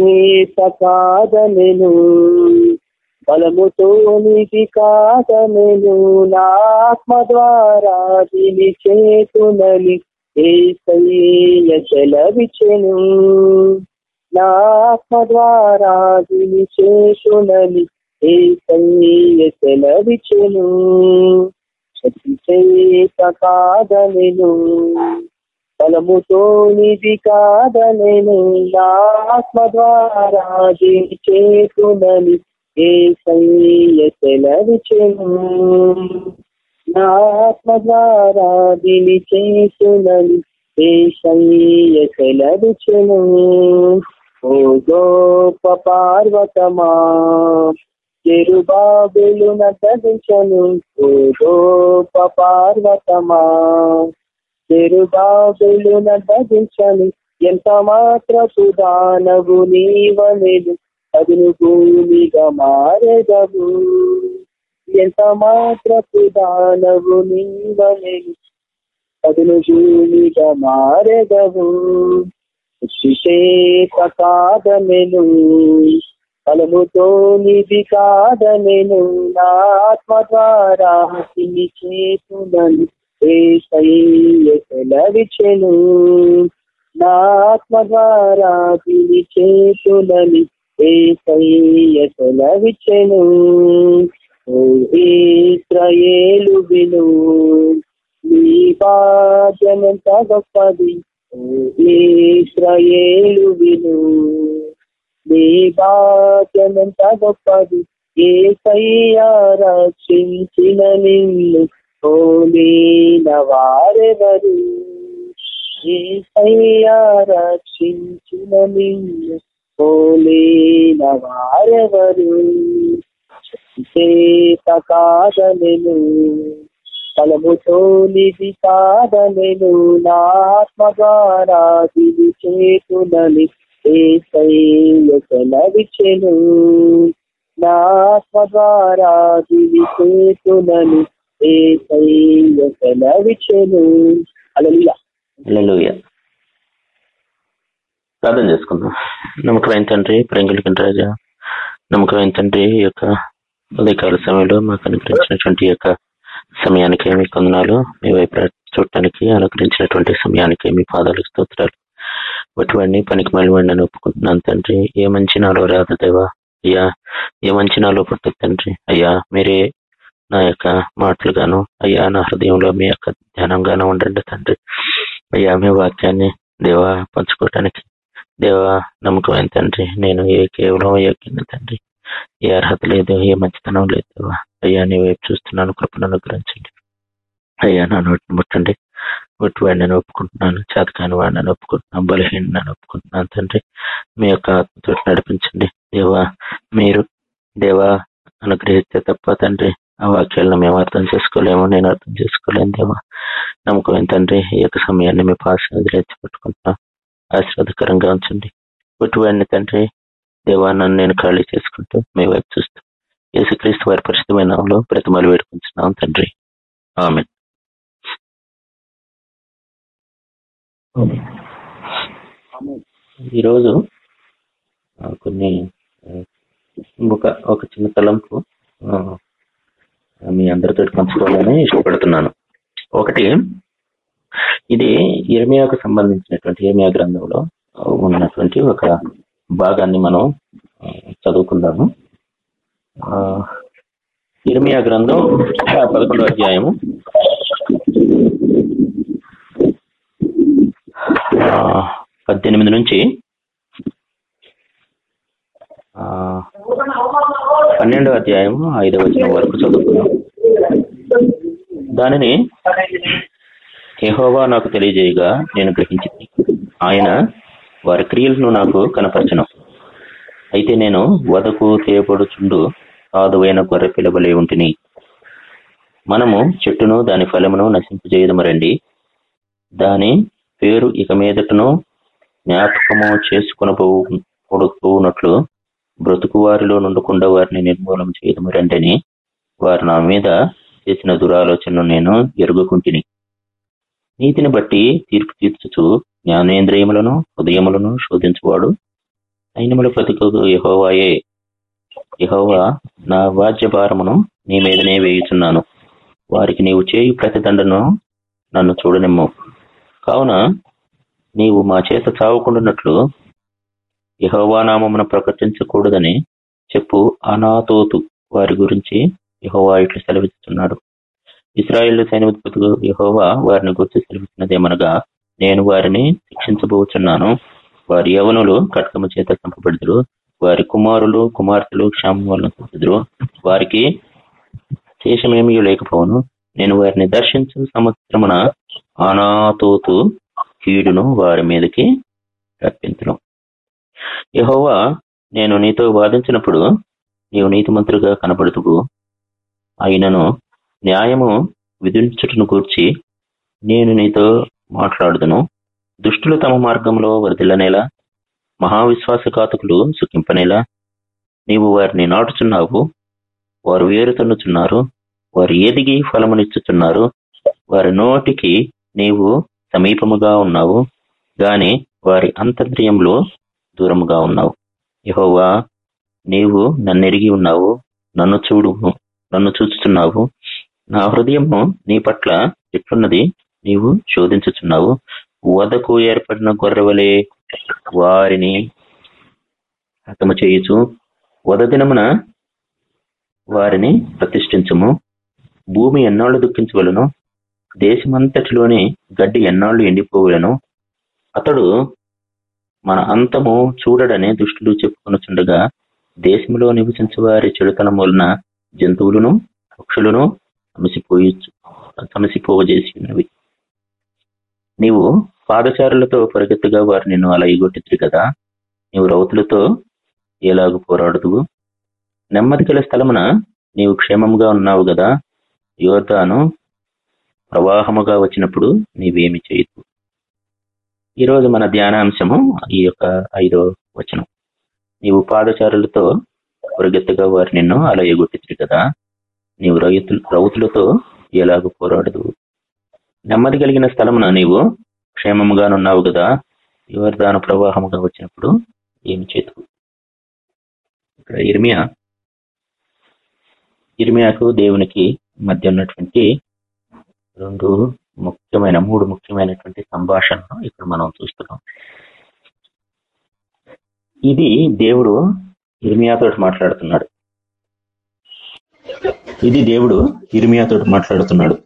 చేత కాదనెను బలముతో నీటి కాదనెను నాత్మ ద్వారా దీని చేతునని ఏసయ్య సెలవిచెను నాత్మ ద్వారా దీని చేతునని ఏసయ్య సెలవిచెను శక్తి చేత కాదనెను బలముతో నిధి కాదనెను ఆత్మ ద్వారా చేతునని ఏ సెలవిచెను నా ఆత్మ ద్వారా దీని చేతునని ఏ సెలవిచెను ఓ గోప పార్వతమా చెరుబాబులు నటించను ఓ గోప పార్వతమా చెరుబాబులు నటించని ఎంత మాత్రపు దానవు నీవనెలు అదును భూమిగా మారెదవు ఎంత మాత్రపు దానవు నీవనెలు అదును భూమిగా మారెదవు చేత కాదమెను ఫలముతో కాదమెను నా ఆత్మ ద్వారా చేతులను సెలవిచెను నా ఆత్మ ద్వారా తిని చేతులని సెలవిచెను ఇస్రయేలు విను నీ బాధ్యమెంత గొప్పది. ఇస్రయేలు విను నీ బాధ్యమెంత గొప్పది. ఏ రక్షించిన నిన్ను పోలీన వారెవరు ఏ రక్షించిన నిన్ను పోలేన వారెవరు చేత కాదనెను ఫలముతో నిధి కాదనెను నా చేతునని ద్వారా దివి చేతునని సెలవిచెను ప్రార్థన చేసుకుందాం. నమ్మకమైన తండ్రి ప్రేంగులకి రాజా నమ్మకమైన తండ్రి ఈ యొక్క ఉదయకాల సమయంలో మాకు అనుగ్రహించినటువంటి యొక్క సమయానికి మీ కొందనాలు మీ వైపు చూడటానికి అనుగ్రహించినటువంటి సమయానికి మీ పాదాలకు స్తోత్రాలు. వాటివన్నీ పనికి మళ్ళీ వాడిని ఒప్పుకుంటున్నాను తండ్రి. ఏ మంచి నాలో రాదు దేవా. అయ్యా ఏ మంచి నాలో పుట్టదు తండ్రి. అయ్యా మీరే నా యొక్క మాటలుగాను అయ్యా నా హృదయంలో మీ యొక్క ధ్యానంగాను ఉండండి తండ్రి. అయ్యా మీ వాక్యాన్ని దేవా పంచుకోవటానికి దేవా నమ్మకమైన తండ్రి. నేను ఏ కేవలం యోగ్యంగా తండ్రి. ఏ అర్హత లేదు ఏ మంచితనం లేదు అయ్యా నీ వైపు చూస్తున్నాను కృపను అనుగ్రహించండి. అయ్యా నా నోటిని ముట్టండి. ఒట్టివాడిని నేను ఒప్పుకుంటున్నాను చేతకాని వాడిని నేను ఒప్పుకుంటున్నాను బలహీన నేను ఒప్పుకుంటున్నాను తండ్రి. మీ యొక్క ఆత్మతో నడిపించండి దేవా. మీరు దేవా అనుగ్రహిస్తే తప్ప తండ్రి ఆ వాక్యాలను మేము అర్థం చేసుకోలేము నేను అర్థం చేసుకోలేను దేవా. నమ్మకం ఏంటంటే ఈ యొక్క సమయాన్ని మీ పాస్ ఎత్తి పెట్టుకుంటున్నాం. ఆశీర్వాదకరంగా ఉంచండి. ఒట్టివాడిని తండ్రి దేవా నన్ను నేను ఖాళీ చేసుకుంటూ మీ వైపు చూస్తూ యేసుక్రీస్తు వారి పరిశుద్ధమైన నామంలో ప్రతిమలు వేడుకుంటున్నాం తండ్రి. ఆమె ఈరోజు కొన్ని ఒక ఒక చిన్న తలంపు మీ అందరితో పంచుకోవాలని ఇష్టపడుతున్నాను. ఒకటి ఇది ఇర్మియాకు సంబంధించినటువంటి ఇర్మియా గ్రంథంలో ఉన్నటువంటి ఒక భాగాన్ని మనం చదువుకుందాము. ఆ, ఇర్మియా గ్రంథం పదకొండు పదకొండో అధ్యాయము. పద్దెనిమిది నుంచి ఆ, పన్నెండవ అధ్యాయం ఐదవ వచనం వరకు చదువుకున్నాం దానిని ఎహోవా నాకు తెలియజేయగా నేను గ్రహించింది. ఆయన వారి క్రియలను నాకు కనపరచను. అయితే నేను వదకు తేపడుచుండు సాధువైన గొర్రె పిలవలే ఉంటుని. మనము చెట్టును దాని ఫలమును నశింపజేయదమరండి దాని పేరు ఇక మీదటను జ్ఞాపకము చేసుకునబోనట్లు బ్రతుకు వారిలో నుండకుండా వారిని నిర్మూలన చేయడం రండని వారు నా మీద చేసిన దురాలోచనను నేను ఎరుగుకుంటుని. నీతిని బట్టి తీర్పు తీర్చుచు జ్ఞానేంద్రియములను హృదయములను శోధించువాడు. సైన్యముల ప్రతికు యహోవాయే. యహోవా నా వాద్య భారమును నీ మీదనే వేయుచున్నాను. వారికి నీవు చేయు ప్రతిదండను నన్ను చూడనిమ్ము. కావున నీవు మా చేత చావుకుంటున్నట్లు యహోవానామమును ప్రకటించకూడదని చెప్పు అనాతోతు వారి గురించి యహోవా ఇట్లు సెలవిస్తున్నాడు ఇస్రాయిల్ సైనికులకు యహోవా వారిని గుర్తు సెలవిస్తున్నదేమనగా నేను వారిని శిక్షించబోచున్నాను. వారి యవనులు కట్కము చేత చంపబెడుదురు. వారి కుమారులు కుమార్తెలు క్షామం వలన చూపుదురు వారికి శేషమేమీ లేకపోవను. నేను వారిని దర్శించు సంవత్సరమున అనాతోతు కీడును వారి మీదకి రప్పించడం యహోవా నేను నీతో వాదించినప్పుడు నీవు నీతిమంతుడుగా కనబడుతువు అయినను న్యాయము విధించుటను కూర్చి నేను నీతో మాట్లాడుదును. దుష్టులు తమ మార్గంలో వర్ధిల్లనేలా మహావిశ్వాసఘాతకులు సుఖింపనేలా నీవు వారిని నాటుచున్నావు వారు వేరుతన్నుచున్నారు వారు ఎదిగి ఫలమునిచ్చుచున్నారు వారి నోటికి నీవు సమీపముగా ఉన్నావు గాని వారి అంతర్యంలో దూరముగా ఉన్నావు. యహోవా నీవు నన్నెరిగి ఉన్నావు నన్ను చూడు నన్ను చూచుతున్నావు నా హృదయము నీ పట్ల ఎట్లున్నది నీవు శోధించుచున్నావు. వదకు ఏర్పడిన గొర్రెవలే వారిని హతము చేయుచు వద దినమున వారిని ప్రతిష్ఠించము. భూమి ఎన్నాళ్ళు దుఃఖించవలను? దేశమంతటిలోని గడ్డి ఎన్నాళ్ళు ఎండిపోవలను? అతడు మన అంతము చూడడని దుష్టులు చెప్పుకొనుచుండగా దేశంలో నివసించే వారి చెడుతనం వలన జంతువులను పక్షులను సమసిపోయి సమసిపోవజేసి ఉన్నవి నీవు పాదచారులతో పరిగెత్తుగా వారు నిన్ను అలా ఎగొట్టిద్ది కదా? నీవు రౌతులతో ఎలాగ పోరాడుదువు? నెమ్మది గల స్థలమున నీవు క్షేమంగా ఉన్నావు కదా? యోర్దాను ప్రవాహముగా వచ్చినప్పుడు నీవేమి చేయదు ఈరోజు మన ధ్యానాంశము ఈ యొక్క ఐదో వచనం. నీవు పాదచారులతో పరిగెత్తుగా వారు నిన్ను అలా ఎగొట్టింది కదా. నీవు రైతులు రౌతులతో ఎలాగ పోరాడదు. నెమ్మది కలిగిన స్థలమున నీవు క్షేమముగానున్నావు కదా. యువర్దాన ప్రవాహముగా వచ్చినప్పుడు ఏమి చేతు ఇక్కడ ఇర్మియా ఇర్మియాకు దేవునికి మధ్య ఉన్నటువంటి రెండు ముఖ్యమైన మూడు ముఖ్యమైనటువంటి సంభాషణను ఇక్కడ మనం చూస్తున్నాం. ఇది దేవుడు ఇర్మియాతో మాట్లాడుతున్నాడు. ఇది దేవుడు ఇర్మియాతో మాట్లాడుతున్నాడు.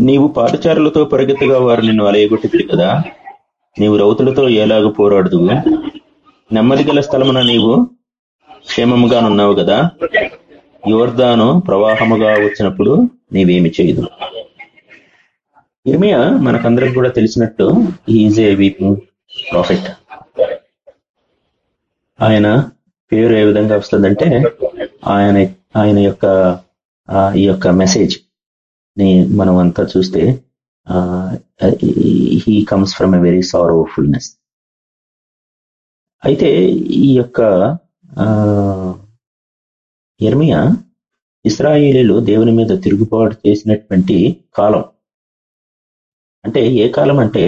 నీవు పాఠచారులతో పరిగెత్తుగా వారు నిన్ను అలయగొట్టింది కదా? నీవు రౌతులతో ఎలాగ పోరాడుదు నెమ్మది గల స్థలమున నీవు క్షేమముగానున్నావు కదా? యువర్ధాను ప్రవాహముగా వచ్చినప్పుడు నీవేమి చేయదు ఇర్మియా మనకందరికి కూడా తెలిసినట్టు ఈజ్ ఏ వీపింగ్ ప్రాఫిట్. ఆయన పేరు ఏ విధంగా వస్తుందంటే ఆయన ఆయన యొక్క ఈ యొక్క మెసేజ్ని మనం అంతా చూస్తే he comes from a very sorrowfulness అయితే ఈ యొక్క ఎర్మియా ఇస్రాయేలీలు దేవుని మీద తిరుగుబాటు చేసినటువంటి కాలం అంటే ఏ కాలం అంటే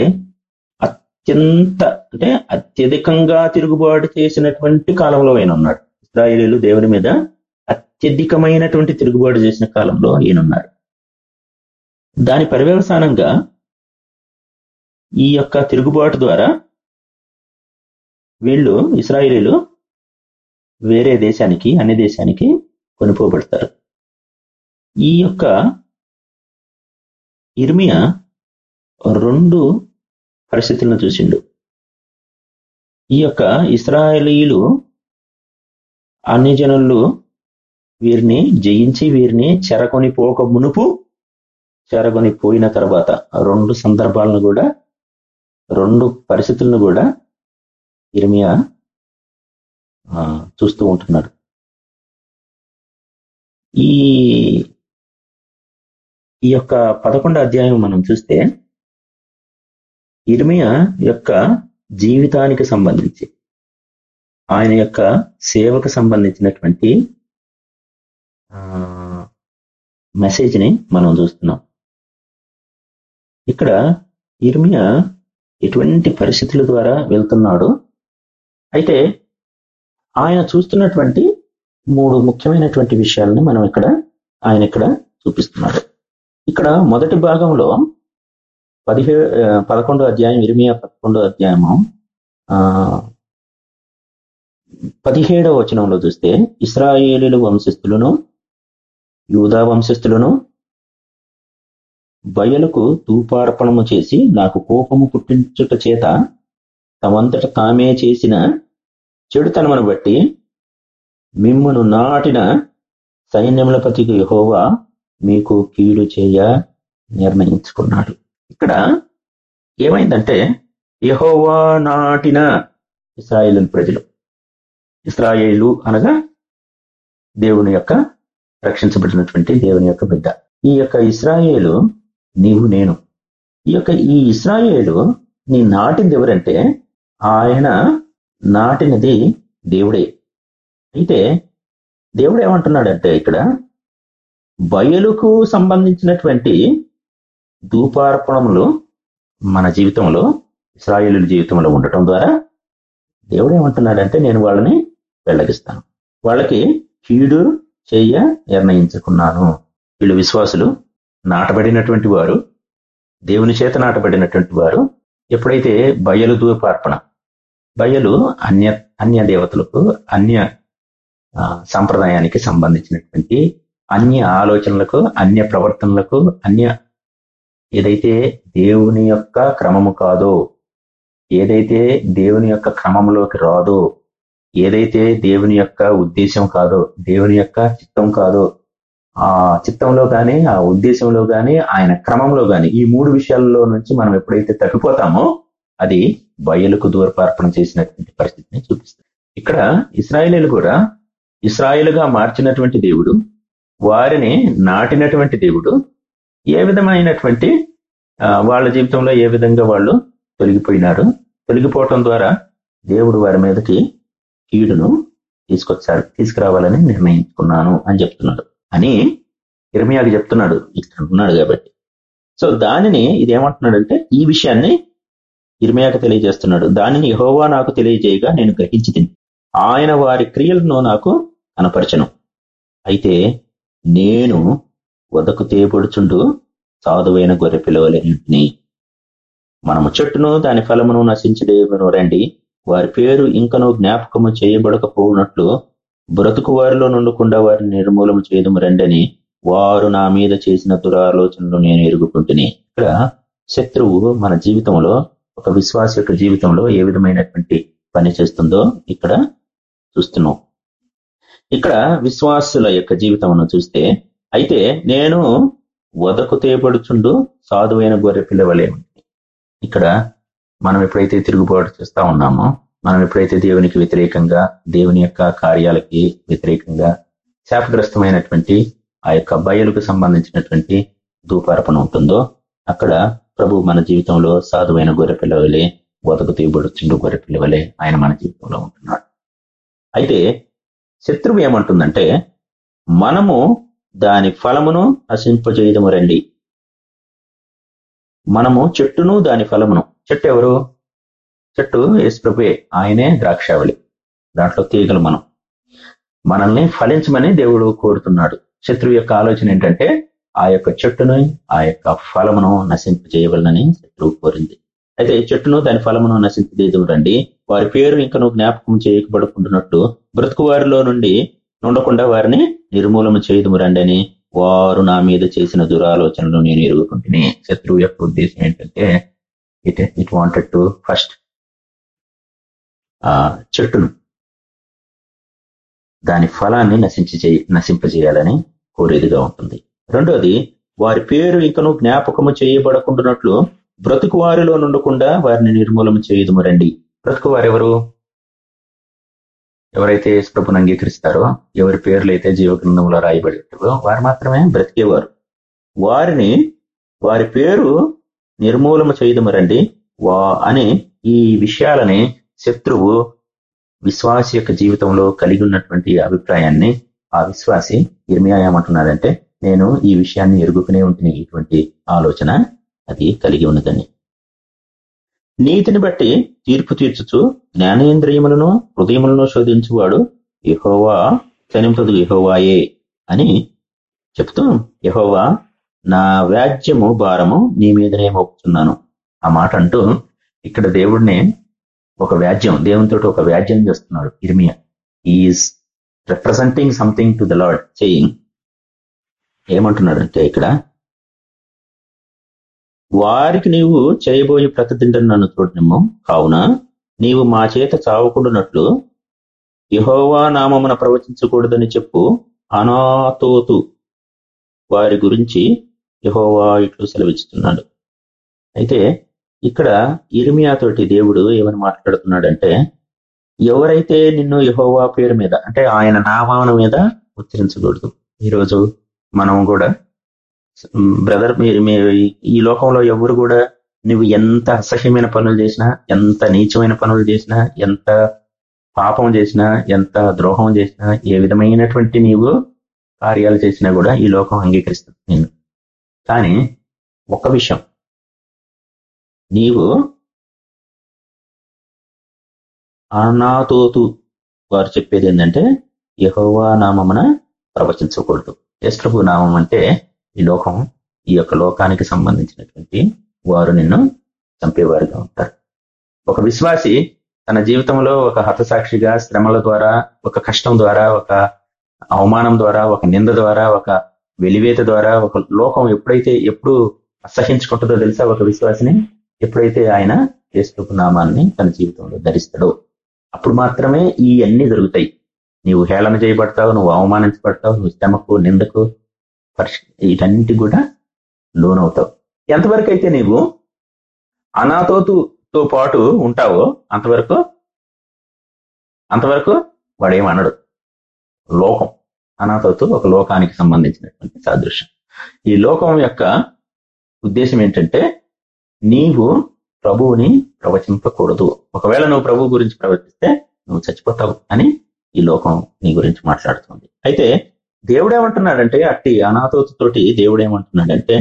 అత్యంత అంటే అత్యధికంగా తిరుగుబాటు చేసినటువంటి కాలంలో ఆయన ఉన్నాడు. ఇస్రాయేలీలు దేవుని మీద అత్యధికమైనటువంటి తిరుగుబాటు చేసిన కాలంలో ఈయనున్నాడు దాని పర్యవసానంగా ఈ యొక్క తిరుగుబాటు ద్వారా వీళ్ళు ఇస్రాయిలీలు వేరే దేశానికి అన్ని దేశానికి కొనిపోబడతారు. ఈ యొక్క ఇర్మియా రెండు పరిస్థితులను చూసిండు. ఈ యొక్క ఇస్రాయలీలు అన్ని జనులు వీరిని జయించి వీరిని చెరకొని పోక మునుపు చెరగొని పోయిన తర్వాత రెండు సందర్భాలను కూడా రెండు పరిస్థితులను కూడా ఇర్మియా చూస్తూ ఉంటున్నాడు. ఈ ఈ యొక్క పదకొండో అధ్యాయం మనం చూస్తే ఇర్మియా యొక్క జీవితానికి సంబంధించి ఆయన యొక్క సేవకు సంబంధించినటువంటి మెసేజ్ని మనం చూస్తున్నాం. ఇక్కడ ఇర్మియా ఎటువంటి పరిస్థితుల ద్వారా వెళ్తున్నాడు? అయితే ఆయన చూస్తున్నటువంటి మూడు ముఖ్యమైనటువంటి విషయాలను మనం ఇక్కడ ఆయన ఇక్కడ చూపిస్తున్నాడు. ఇక్కడ మొదటి భాగంలో పదిహే పదకొండో అధ్యాయం ఇరిమియా పదకొండో అధ్యాయము పదిహేడవ వచనంలో చూస్తే ఇస్రాయేలీలు వంశస్థులను యూదా వంశస్థులను బయలుకు తూపార్పణము చేసి నాకు కోపము పుట్టించుట చేత తమంతట తామే చేసిన చెడుతనమును బట్టి మిమ్మను నాటిన సైన్యములపతికి యెహోవా మీకు కీడు చేయ నిర్ణయించుకున్నాడు. ఇక్కడ ఏమైందంటే యహోవా నాటిన ఇస్రాయేల్ ప్రజలు ఇస్రాయేలు అనగా దేవుని యొక్క రక్షించబడినటువంటి దేవుని యొక్క బిడ్డ. ఈ యొక్క ఇస్రాయేలు నీవు నేను. ఈ యొక్క ఈ ఇస్రాయేలు నీ నాటింది ఎవరంటే ఆయన నాటినది దేవుడే. అయితే దేవుడు ఏమంటున్నాడంటే ఇక్కడ బయలుకు సంబంధించినటువంటి ధూపార్పణములు మన జీవితంలో ఇస్రాయేలు జీవితంలో ఉండటం ద్వారా దేవుడు ఏమంటున్నాడంటే నేను వాళ్ళని వెళ్ళగిస్తాను వాళ్ళకి కీడు చెయ్య నిర్ణయించుకున్నాను. వీళ్ళు విశ్వాసులు నాటబడినటువంటి వారు దేవుని చేత నాటబడినటువంటి వారు ఎప్పుడైతే బయలు ధూపార్పణ బయలు అన్య అన్య దేవతలకు అన్య సంప్రదాయానికి సంబంధించినటువంటి అన్య ఆలోచనలకు అన్య ప్రవర్తనలకు అన్య ఏదైతే దేవుని యొక్క క్రమము కాదో ఏదైతే దేవుని యొక్క క్రమంలోకి రాదో ఏదైతే దేవుని యొక్క ఉద్దేశం కాదో దేవుని యొక్క చిత్తం కాదో ఆ చిత్తంలో కానీ ఆ ఉద్దేశంలో కానీ ఆయన క్రమంలో కానీ ఈ మూడు విషయాల్లో నుంచి మనం ఎప్పుడైతే తప్పిపోతామో అది బయలుకు దూరపార్పణ చేసినటువంటి పరిస్థితిని చూపిస్తుంది. ఇక్కడ ఇస్రాయేలీలు కూడా ఇస్రాయేలుగా మార్చినటువంటి దేవుడు వారిని నాటినటువంటి దేవుడు ఏ విధమైనటువంటి వాళ్ళ జీవితంలో ఏ విధంగా వాళ్ళు తొలగిపోయినారు? తొలగిపోవటం ద్వారా దేవుడు వారి మీదకి కీడును తీసుకొచ్చాడు తీసుకురావాలని నిర్ణయించుకున్నాను అని చెప్తున్నాడు. అని ఇర్మియాకి చెప్తున్నాడు ఇక్కడ ఉన్నాడు కాబట్టి. సో దానిని ఇది ఏమంటున్నాడంటే ఈ విషయాన్ని ఇర్మియాకు తెలియజేస్తున్నాడు. దానిని హోవా నాకు తెలియజేయగా నేను గ్రహించి ఆయన వారి క్రియలను నాకు కనపరచను. అయితే నేను వదకు తీయబడుచుండు సాధువైన గొర్రె పిలవలేని మనము చెట్టును దాని ఫలమును నశించడేమను రండి. వారి పేరు ఇంకనూ జ్ఞాపకము చేయబడకపోనట్లు బ్రతుకు వారిలో నుండకుండా వారిని నిర్మూలన చేయడం రండని వారు నా మీద చేసిన దురాలోచనలు నేను ఎరుగుకుంటుని. ఇక్కడ శత్రువు మన జీవితంలో ఒక విశ్వాస యొక్క జీవితంలో ఏ విధమైనటువంటి పని చేస్తుందో ఇక్కడ చూస్తున్నాం. ఇక్కడ విశ్వాసుల యొక్క జీవితం చూస్తే అయితే నేను వదకు తేబడుచుండు సాధువైన గొర్రె పిల్లవలే ఇక్కడ మనం ఎప్పుడైతే తిరుగుబాటు చేస్తా ఉన్నామో మనం ఎప్పుడైతే దేవునికి వ్యతిరేకంగా దేవుని యొక్క కార్యాలకి వ్యతిరేకంగా శాపగ్రస్తమైనటువంటి ఆ యొక్క బయలుకు సంబంధించినటువంటి ధూపార్పణ ఉంటుందో అక్కడ ప్రభు మన జీవితంలో సాధువైన గొర్రె పిల్లవలే వదకు తీయబడుచుండు గొర్రె పిల్లవలే ఆయన మన జీవితంలో ఉంటున్నాడు. అయితే శత్రువు ఏమంటుందంటే మనము దాని ఫలమును నశింపజేయదము రండి. మనము చెట్టును దాని ఫలమును. చెట్టు ఎవరు? చెట్టు యేసుప్రభుయే ఆయనే ద్రాక్షావళి. దాంట్లో తీగలు మనం. మనల్ని ఫలించమని దేవుడు కోరుతున్నాడు. శత్రువు యొక్క ఆలోచన ఏంటంటే ఆ యొక్క చెట్టును ఆ యొక్క ఫలమును నశింపజేయవలనని శత్రువు కోరింది. అయితే చెట్టును దాని ఫలమును నశింపజేయదు రండి. వారి పేరు ఇంకను జ్ఞాపకం చేయకబడుకుంటున్నట్టు బ్రతుకు వారిలో నుండి ఉండకుండా వారిని నిర్మూలన చేయదు రండి అని వారు నా మీద చేసిన దురాలోచనలు నేను ఎరుగుకుంటుని. శత్రువు యొక్క ఉద్దేశం ఏంటంటే it it wanted to first ఆ చెట్టును దాని ఫలాన్ని నశించి నశింపజేయాలని కోరేదిగా ఉంటుంది. రెండోది వారి పేరు ఇంకను జ్ఞాపకము చేయబడకుండానట్లు బ్రతుకు వారిలో నుండకుండా వారిని నిర్మూలన చేయదుము రండి. బ్రతుకు వారెవరు? ఎవరైతే ప్రభుని అంగీకరిస్తారో ఎవరి పేర్లు అయితే జీవగ్రంథంలో రాయబడేటో వారు మాత్రమే బ్రతికేవారు. వారిని వారి పేరు నిర్మూలన చేయదమరండి. వా అని ఈ విషయాలని శత్రువు విశ్వాసి యొక్క జీవితంలో కలిగి ఉన్నటువంటి అభిప్రాయాన్ని ఆ విశ్వాసి ఇర్మియా ఏమంటున్నాడంటే నేను ఈ విషయాన్ని ఎరుగుకునే ఉంటుంది ఇటువంటి ఆలోచన అది కలిగి ఉన్నదని. నీతిని బట్టి తీర్పు తీర్చుచు జ్ఞానేంద్రియములను హృదయములను శోధించువాడు యహోవా చనింపదు యహోవాయే అని చెప్తూ యహోవా నా వ్యాజ్యము భారము నీ మీదనే మోపుతున్నాను ఆ మాట అంటూ ఇక్కడ దేవుడిని ఒక వ్యాజ్యం దేవునితో ఒక వ్యాజ్యం చేస్తున్నాడు Jeremiah is representing something to the Lord saying ఏమంటున్నాడంటే ఇక్కడ వారికి నీవు చేయబోయే ప్రతిదిండను నన్ను చూడము కావున నీవు మా చేత చావకుండానట్లు యహోవా నామమున ప్రవచించకూడదని చెప్పు. అనాతోతు వారి గురించి యహోవా ఇట్లు సెలవిస్తున్నాడు అయితే ఇక్కడ ఇర్మియాతోటి దేవుడు ఏమని మాట్లాడుతున్నాడంటే ఎవరైతే నిన్ను యహోవా పేరు మీద అంటే ఆయన నామాన మీద ఉచ్చరించకూడదు ఈరోజు మనం కూడా బ్రదర్ మీరు ఈ లోకంలో ఎవరు కూడా నువ్వు ఎంత అసహ్యమైన పనులు చేసినా ఎంత నీచమైన పనులు చేసినా ఎంత పాపం చేసినా ఎంత ద్రోహం చేసినా ఏ విధమైనటువంటి నీవు కార్యాలు చేసినా కూడా ఈ లోకం అంగీకరిస్తుంది నేను కానీ ఒక విషయం. నీవు అనాతోతు వారు చెప్పేది ఏంటంటే యహోవా నామమున ప్రవచించకూడదు. యశ్ప్రభు నామం అంటే ఈ లోకం ఈ యొక్క లోకానికి సంబంధించినటువంటి వారు నిన్ను చంపేవారుగా ఉంటారు. ఒక విశ్వాసి తన జీవితంలో ఒక హతసాక్షిగా శ్రమల ద్వారా ఒక కష్టం ద్వారా ఒక అవమానం ద్వారా ఒక నింద ద్వారా ఒక వెలివేత ద్వారా ఒక లోకం ఎప్పుడైతే ఎప్పుడు అసహించుకుంటుందో తెలుసా? ఒక విశ్వాసిని ఎప్పుడైతే ఆయన యేసుప్రభు నామాన్ని తన జీవితంలో ధరిస్తాడో అప్పుడు మాత్రమే ఈ అన్ని జరుగుతాయి. నీవు హేళన చేయబడతావు నువ్వు అవమానించబడతావు నువ్వు శ్రమకు నిందకు వీటన్నిటి కూడా లోనవుతావు ఎంతవరకు అయితే నీవు అనాథోతుతో పాటు ఉంటావో అంతవరకు అంతవరకు వాడేమనడు లోకం అనాథోతు ఒక లోకానికి సంబంధించినటువంటి సాదృశ్యం. ఈ లోకం యొక్క ఉద్దేశం ఏంటంటే నీవు ప్రభువుని ప్రవచింపకూడదు. ఒకవేళ నువ్వు ప్రభు గురించి ప్రవర్తిస్తే నువ్వు చచ్చిపోతావు అని ఈ లోకం నీ గురించి మాట్లాడుతుంది. అయితే దేవుడేమంటున్నాడంటే అట్టి అనాథోతోటి దేవుడేమంటున్నాడంటే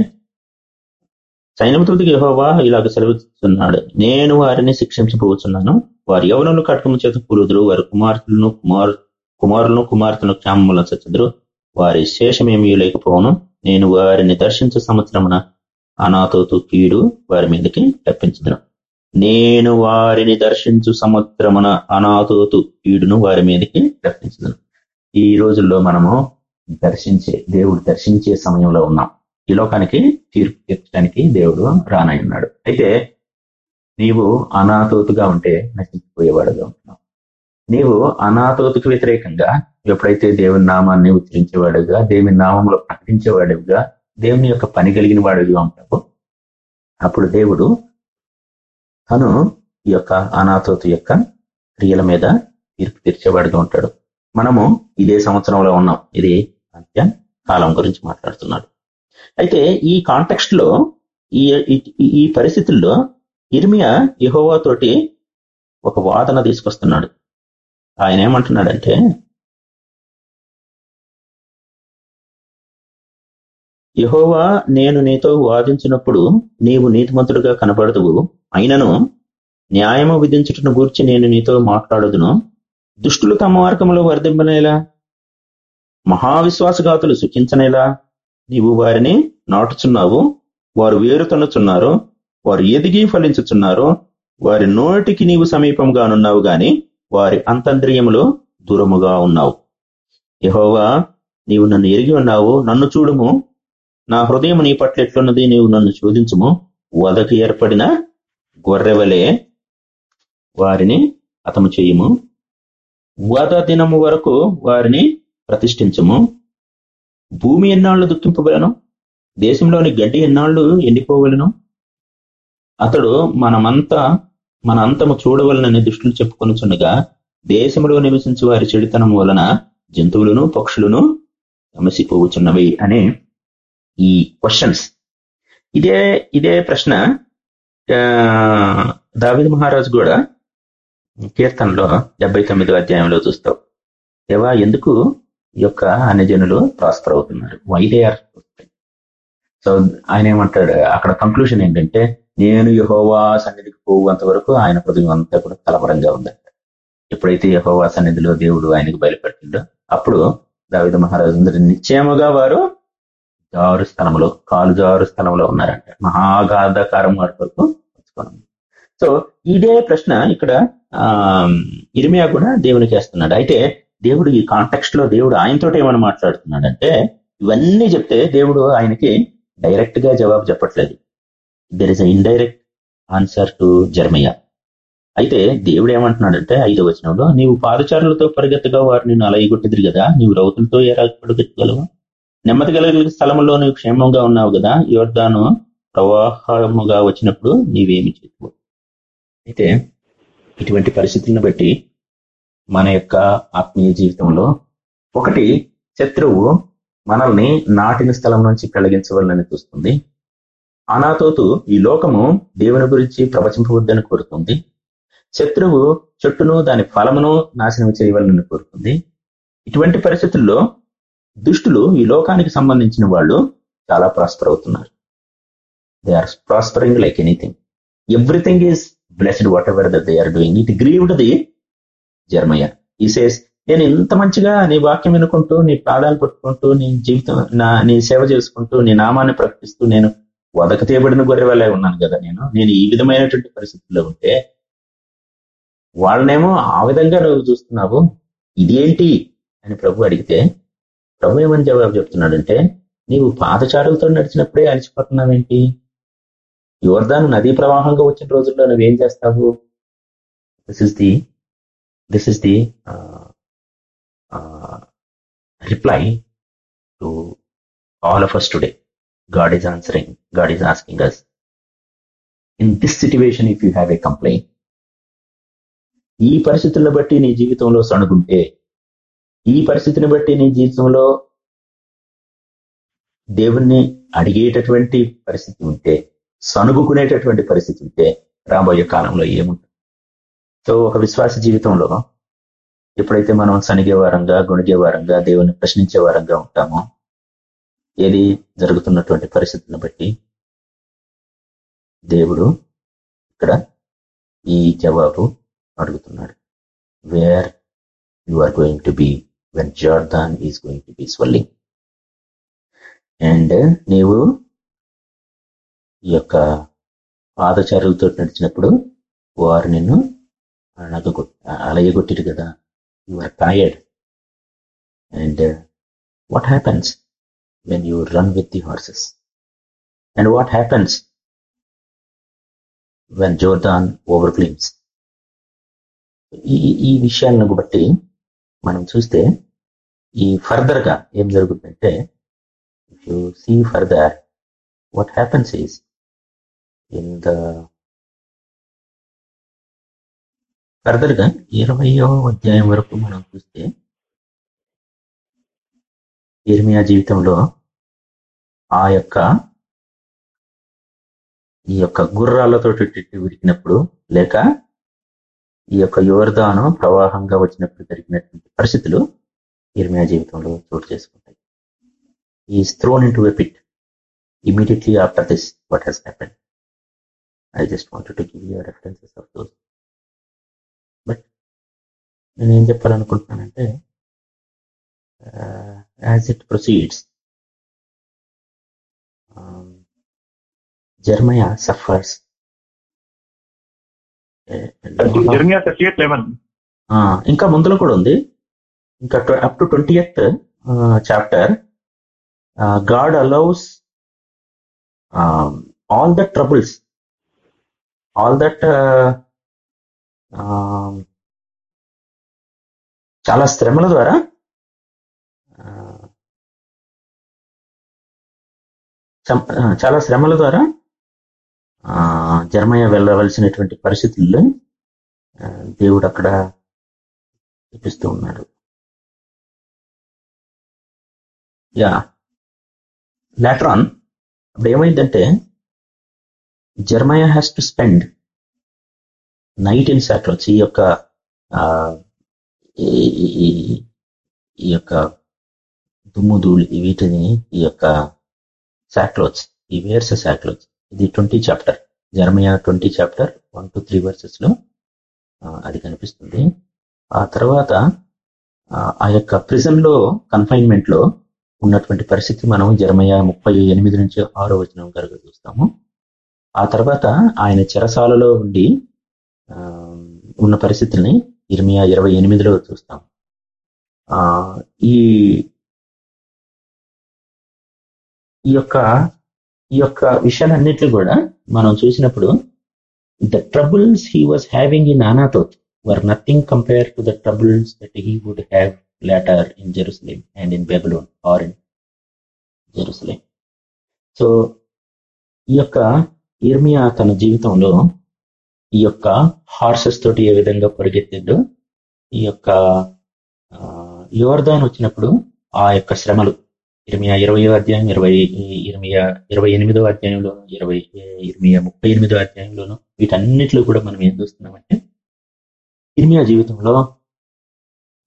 సైన్యముతుడికి యహోవా ఇలాగ సెలవుతున్నాడు నేను వారిని శిక్షించబోతున్నాను వారి యవనులు కటకము చేత కూలుదురు. వారి కుమార్తెలను కుమార్ కుమారులను కుమార్తెను క్షామములను చచ్చుదురు వారి శేషమేమీ లేకపోవను. నేను వారిని దర్శించే సంవత్సరమున అనాథోతు కీడు వారి మీదకి తెప్పించదును నేను వారిని దర్శించు సముద్రమున అనాథోతు కీడును వారి మీదకి తెప్పించదును ఈ రోజుల్లో మనము దర్శించే దేవుడు దర్శించే సమయంలో ఉన్నాం. ఈ లోకానికి తీర్పు తీర్చడానికి దేవుడు రానై ఉన్నాడు. అయితే నీవు అనాథోతుగా ఉంటే నశించిపోయేవాడుగా ఉంటున్నావు. నీవు అనాతోతుకు వ్యతిరేకంగా ఎప్పుడైతే దేవుని నామాన్ని ఉచ్చరించేవాడుగా దేవుని నామంలో ప్రకటించేవాడుగా దేవుని యొక్క పని కలిగిన వాడుగా ఉంటావు అప్పుడు దేవుడు తను ఈ యొక్క అనాథోతు యొక్క క్రియల మీద తీర్పు తీర్చేవాడుగా ఉంటాడు. మనము ఇదే సంవత్సరంలో ఉన్నాం. ఇది అంత్య కాలం గురించి మాట్లాడుతున్నాడు. అయితే ఈ కాంటెక్స్ట్లో ఈ ఈ పరిస్థితుల్లో ఇర్మియా యహోవా తోటి ఒక వాదన తీసుకొస్తున్నాడు. ఆయన ఏమంటున్నాడంటే యహోవా నేను నీతో వాదించినప్పుడు నీవు నీతిమంతుడుగా కనబడదువు. అయినను న్యాయము విధించుటను గూర్చి నేను నీతో మాట్లాడదును. దుష్టులు తమ మార్గంలో వర్ధింపనేలా? మహావిశ్వాసఘాతులు సుఖించనేలా నీవు వారిని నాటుచున్నావు వారు వేరుతనుచున్నారు వారు ఎదిగి ఫలించుచున్నారు వారి నోటికి నీవు సమీపంగానున్నావు గాని వారి అంతంద్రియములు దూరముగా ఉన్నావు. యహోవా నీవు నన్ను ఎరిగి ఉన్నావు నన్ను చూడుము. నా హృదయం నీ పట్ల ఎట్లున్నది నీవు నన్ను శోధించుము. వదకు ఏర్పడిన గొర్రెవలే వారిని అతము చేయము. వద దినము వరకు వారిని ప్రతిష్ఠించము. భూమి ఎన్నాళ్ళు దుఃఖింపగలను దేశంలోని గడ్డి ఎన్నాళ్ళు ఎండిపోవలను? అతడు మనమంతా మన అంతము చూడవలనని దృష్టిలు చెప్పుకొనిచుండగా దేశంలో నివసించే వారి చెడుతనం వలన జంతువులను పక్షులను సమసిపోవచ్చున్నవి అనే ఈ క్వశ్చన్స్ ఇదే ఇదే ప్రశ్న దావిద్ మహారాజు కూడా కీర్తనలో డెబ్బై తొమ్మిదో అధ్యాయంలో చూస్తావు. దేవా ఎందుకు యొక్క అన్యజనులు ప్రాస్పర్ అవుతున్నారు. వై దే ఆర్ సో ఆయన ఏమంటాడు అక్కడ కంక్లూషన్ ఏంటంటే నేను యహోవా సన్నిధికి పోవంత వరకు ఆయన హృదయం అంతా కూడా కలవరంగా ఉందంట. ఎప్పుడైతే యహోవా సన్నిధిలో దేవుడు ఆయనకు బయలుపెట్టిండో అప్పుడు దావిద మహారాజు నిశ్చయముగా వారు జారు స్థలంలో కాలు జారు స్థలంలో ఉన్నారంట. మహాగాధకారం వారి వరకు సో ఇదే ప్రశ్న ఇక్కడ ఆ ఇరిమియా కూడా దేవునికి వేస్తున్నాడు. అయితే దేవుడు ఈ కాంటెక్స్ట్లో దేవుడు ఆయనతో ఏమని మాట్లాడుతున్నాడంటే ఇవన్నీ చెప్తే దేవుడు ఆయనకి డైరెక్ట్గా జవాబు చెప్పట్లేదు. There is a indirect answer to Jeremiah అయితే దేవుడు ఏమంటున్నాడంటే ఐదో వచనంలో నీవు పాదచారులతో పరిగెత్తగా వారు నిన్ను అలయగొట్టిదిరు కదా నీవు రౌతులతో ఏ నెమ్మది కలిగిన స్థలంలో నువ్వు క్షేమంగా ఉన్నావు కదా యోర్దాను ప్రవాహముగా వచ్చినప్పుడు నీవేమి చేతువు? అయితే ఇటువంటి పరిస్థితులను బట్టి మన యొక్క ఆత్మీయ జీవితంలో. ఒకటి శత్రువు మనల్ని నాటిన స్థలం నుంచి పెళ్ళగించవాలని చూస్తుంది. అనాతోతు ఈ లోకము దేవుని గురించి ప్రవచింపవద్దని కోరుతుంది. శత్రువు చెట్టును దాని ఫలమును నాశనం చేయవాలని కోరుతుంది. ఇటువంటి పరిస్థితుల్లో దుష్టులు ఈ లోకానికి సంబంధించిన వాళ్ళు చాలా ప్రాస్పర్ అవుతున్నారు. They are prospering like anything everything is blessed whatever they are doing it grieved the Jeremiah. ఈ సేస్ నేను ఇంత మంచిగా నీ వాక్యం వినుకుంటూ నీ ప్రాణాలు పట్టుకుంటూ నీ జీవితం నా నీ సేవ చేసుకుంటూ నీ నామాన్ని ప్రకటిస్తూ నేను వదక తీయబడిన గొర్రెవలే ఉన్నాను కదా నేను. నేను ఈ విధమైనటువంటి పరిస్థితుల్లో ఉంటే వాళ్ళనేమో ఆ విధంగా నువ్వు చూస్తున్నావు. ఇదేంటి? అని ప్రభు అడిగితే ప్రభు ఏమని జవాబు చెప్తున్నాడంటే నీవు పాదచారులతో నడిచినప్పుడే అలసిపోతున్నావేంటి? యువర్ధాను నదీ ప్రవాహంగా వచ్చిన రోజుల్లో నువ్వేం చేస్తావు? This is the this is the reply to all of us today God is answering God is asking us in this situation if you have a complaint ఈ పరిస్థితులను బట్టి నీ జీవితంలో సణుగుంటే ఈ పరిస్థితిని బట్టి నీ జీవితంలో దేవుణ్ణి అడిగేటటువంటి పరిస్థితి ఉంటే సనుగుకునేటటువంటి పరిస్థితి ఉంటే రాబోయే కాలంలో ఏముంటుంది? సో ఒక విశ్వాస జీవితంలో ఎప్పుడైతే మనం సనిగే వారంగా గుణిగే వారంగా దేవుని ప్రశ్నించే వారంగా ఉంటామో ఏది జరుగుతున్నటువంటి పరిస్థితులను బట్టి దేవుడు ఇక్కడ ఈ జవాబు అడుగుతున్నాడు. Where you are going to be when Jordan is going to be swelling and నీవు ఈ యొక్క పాదచారులతో నడిచినప్పుడు వారు నిన్ను అలయగొట్టిరు కదా. You are tired and what happens when you run with the horses and what happens when Jordan over climbs ఈ ఈ విషయాలను బట్టి మనం చూస్తే ఈ ఫర్దర్గా ఏం జరుగుతుందంటే if you see further what happens is in the ఫర్దర్గా ఇరవయో అధ్యాయం వరకు మనం చూస్తే ఇర్మియా జీవితంలో ఆ యొక్క ఈ యొక్క గుర్రాలతో విరికినప్పుడు లేక ఈ యొక్క యువర్ధాను ప్రవాహంగా వచ్చినప్పుడు జరిగినటువంటి పరిస్థితులు ఇర్మియా జీవితంలో చోటు చేసుకుంటాయి. ఈ thrown in to a pit immediately after this what has happen I just want to give you references of those నేను ఏం చెప్పాలనుకుంటున్నానంటే as it proceeds Jeremiah suffers ఇంకా ముందులో కూడా ఉంది. ఇంకా up to twenty eighth chapter God allows all the troubles all that చాలా శ్రమల ద్వారా చాలా శ్రమల ద్వారా జర్మయ వెళ్ళవలసినటువంటి పరిస్థితుల్లో దేవుడు అక్కడ చూపిస్తూ ఉన్నాడు. యా. లాట్రాన్ అప్పుడు ఏమైందంటే Jeremiah has to spend night in సాక్రోచ్ ఈ యొక్క ఈ యొక్క దుమ్ము ధూళి వీటిని ఈ యొక్క సాక్లోత్స్ ఈ వేర్స్ సాక్లోత్స్ ఇది twenty chapter Jeremiah twenty chapter one two three వర్సెస్లో అది కనిపిస్తుంది. ఆ తర్వాత ఆ, యొక్క ప్రిజన్లో కన్ఫైన్మెంట్లో ఉన్నటువంటి పరిస్థితి మనం జర్మయ ముప్పై ఎనిమిది నుంచి ఆరో వచనం వరకు చూస్తాము. ఆ తర్వాత ఆయన చెరసాలలో ఉండి ఉన్న పరిస్థితుల్ని ఇర్మియా ఇరవై ఎనిమిదిలో చూస్తాం. ఈ ఈ యొక్క ఈ యొక్క విషయాలన్నిట్లు కూడా మనం చూసినప్పుడు the troubles he was having in Anathoth were nothing compare to the troubles that he would have later in Jerusalem and in Babylon or in Jerusalem so ఈ యొక్క ఇర్మియా తన జీవితంలో ఈ యొక్క హార్సెస్ తోటి ఏ విధంగా పరిగెత్తిండు ఈ యొక్క యువర్ధాన్ వచ్చినప్పుడు ఆ యొక్క శ్రమలు ఇరవై ఇరవయో అధ్యాయం ఇరవై ఇరవై ఇరవై ఎనిమిదో అధ్యాయంలోను ఇరవై ఇరవై ముప్పై ఎనిమిదో అధ్యాయంలోను వీటన్నిటిలో కూడా మనం ఏం చూస్తున్నామంటే ఇర్మియా జీవితంలో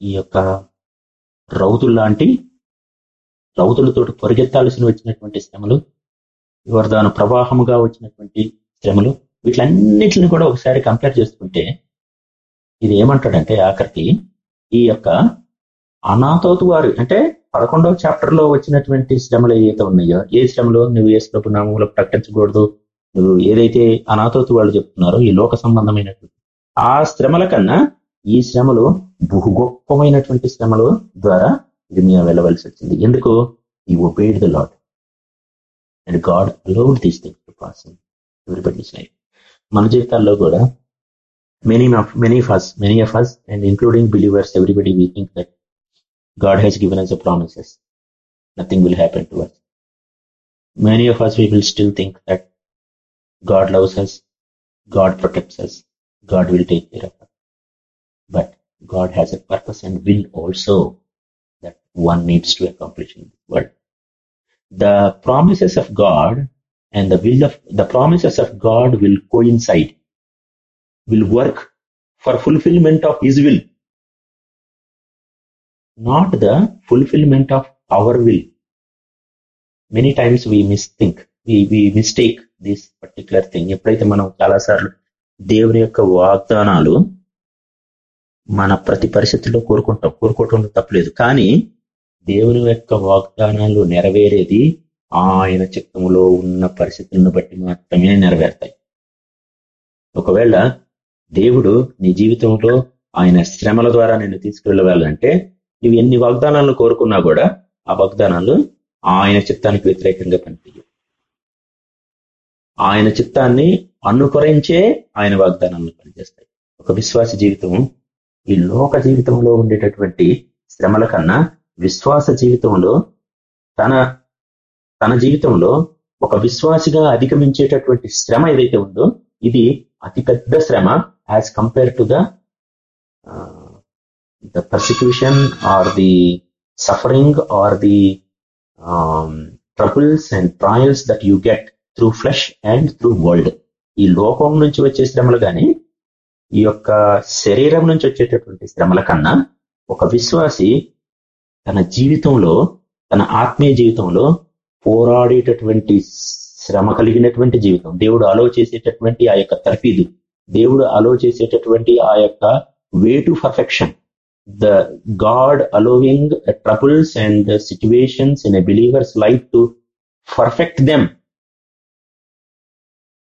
ఈ యొక్క రౌతులు లాంటి రౌతులతో పరిగెత్తాల్సిన వచ్చినటువంటి శ్రమలు యువర్ధాను ప్రవాహముగా వచ్చినటువంటి శ్రమలు వీటిలన్నిటిని కూడా ఒకసారి కంపేర్ చేసుకుంటే ఇది ఏమంటాడంటే ఆఖరికి ఈ యొక్క అనాథోతు వారు అంటే పదకొండవ చాప్టర్లో వచ్చినటువంటి శ్రమలు ఏవైతే ఉన్నాయో ఏ శ్రమలో? నువ్వు ఏ ప్రభు నామంలో ప్రకటించకూడదు. నువ్వు ఏదైతే అనాథోతు వాళ్ళు చెప్తున్నారో ఈ లోక సంబంధమైనటువంటి ఆ శ్రమల కన్నా ఈ శ్రమలు బహు గొప్పమైనటువంటి శ్రమలు ద్వారా ఇది మేము వెళ్ళవలసి వచ్చింది. ఎందుకు? ఈ obeyed the Lord and God allowed these to pass everybody's life మన జీవితాల్లో కూడా many of many of us many of us and including believers everybody we think that God has given us the promises. Nothing will happen to us. Many of us, we will still think that God loves us, God protects us, God will take care of us. But God has a purpose and will also that one needs to accomplish in this world. The promises of God and the will of the promises of God will coincide, will work for fulfillment of His will not the fulfillment of our will. Many times we misthink, we, we mistake this particular thing. ఎప్పుడైతే మనం చాలాసార్లు దేవుని యొక్క వాగ్దానాలు మన ప్రతి పరిస్థితుల్లో కోరుకుంటాం కోరుకోవటం తప్పలేదు కానీ దేవుని యొక్క వాగ్దానాలు నెరవేరేది ఆయన చిత్తములో ఉన్న పరిస్థితులను బట్టి మాత్రమే నెరవేరుతాయి. ఒకవేళ దేవుడు నీ జీవితంలో ఆయన శ్రమల ద్వారా నిన్ను తీసుకువెళ్ళవాలంటే నువ్వు ఎన్ని వాగ్దానాలను కోరుకున్నా కూడా ఆ వాగ్దానాలు ఆయన చిత్తానికి వ్యతిరేకంగా పనిచేయవు. ఆయన చిత్తాన్ని అనుకరించే ఆయన వాగ్దానాలను పనిచేస్తాయి. ఒక విశ్వాస జీవితం ఈ లోక జీవితంలో ఉండేటటువంటి శ్రమల కన్నా విశ్వాస జీవితంలో తన తన జీవితంలో ఒక విశ్వాసిగా అధిగమించేటటువంటి శ్రమ ఏదైతే ఉందో ఇది అతిపెద్ద శ్రమ as compare to the the persecution or the suffering or the um, and and that that you through through and through world ఈ లోకం నుంచి వచ్చే శ్రమలు కానీ ఈ యొక్క శరీరం నుంచి వచ్చేటటువంటి శ్రమల కన్నా ఒక విశ్వాసి తన జీవితంలో తన ఆత్మీయ జీవితంలో పోరాడేటటువంటి శ్రమ కలిగినటువంటి జీవితం దేవుడు అలో చేసేటటువంటి ఆ యొక్క తర్ఫీదు దేవుడు అలో చేసేటటువంటి ఆ యొక్క way to perfection the God allowing uh, troubles and uh, situations in a believer's life to perfect them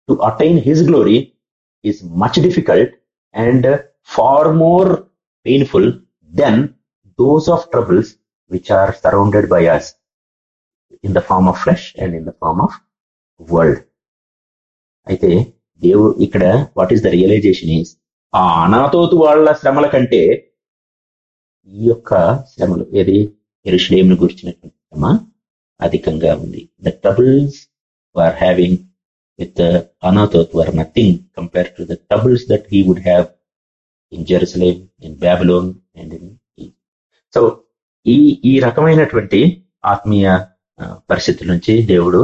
to attain his glory is much difficult and uh, far more painful than those of troubles which are surrounded in the form of flesh and in the form of world అయితే దేవుడు ఇక్కడ what is the realization is ఆ Anathoth వాళ్ళ శ్రమల కంటే ఈ యొక్క శ్రమలు ఏది? ఎరుషులేమును గురించినటువంటి శ్రమ అధికంగా ఉంది. The troubles are having with Anathoth were nothing compare to the troubles that he would have in Jerusalem in Babylon and in so ఈ ఈ రకమైనటువంటి ఆత్మీయ పరిస్థితుల నుంచి దేవుడు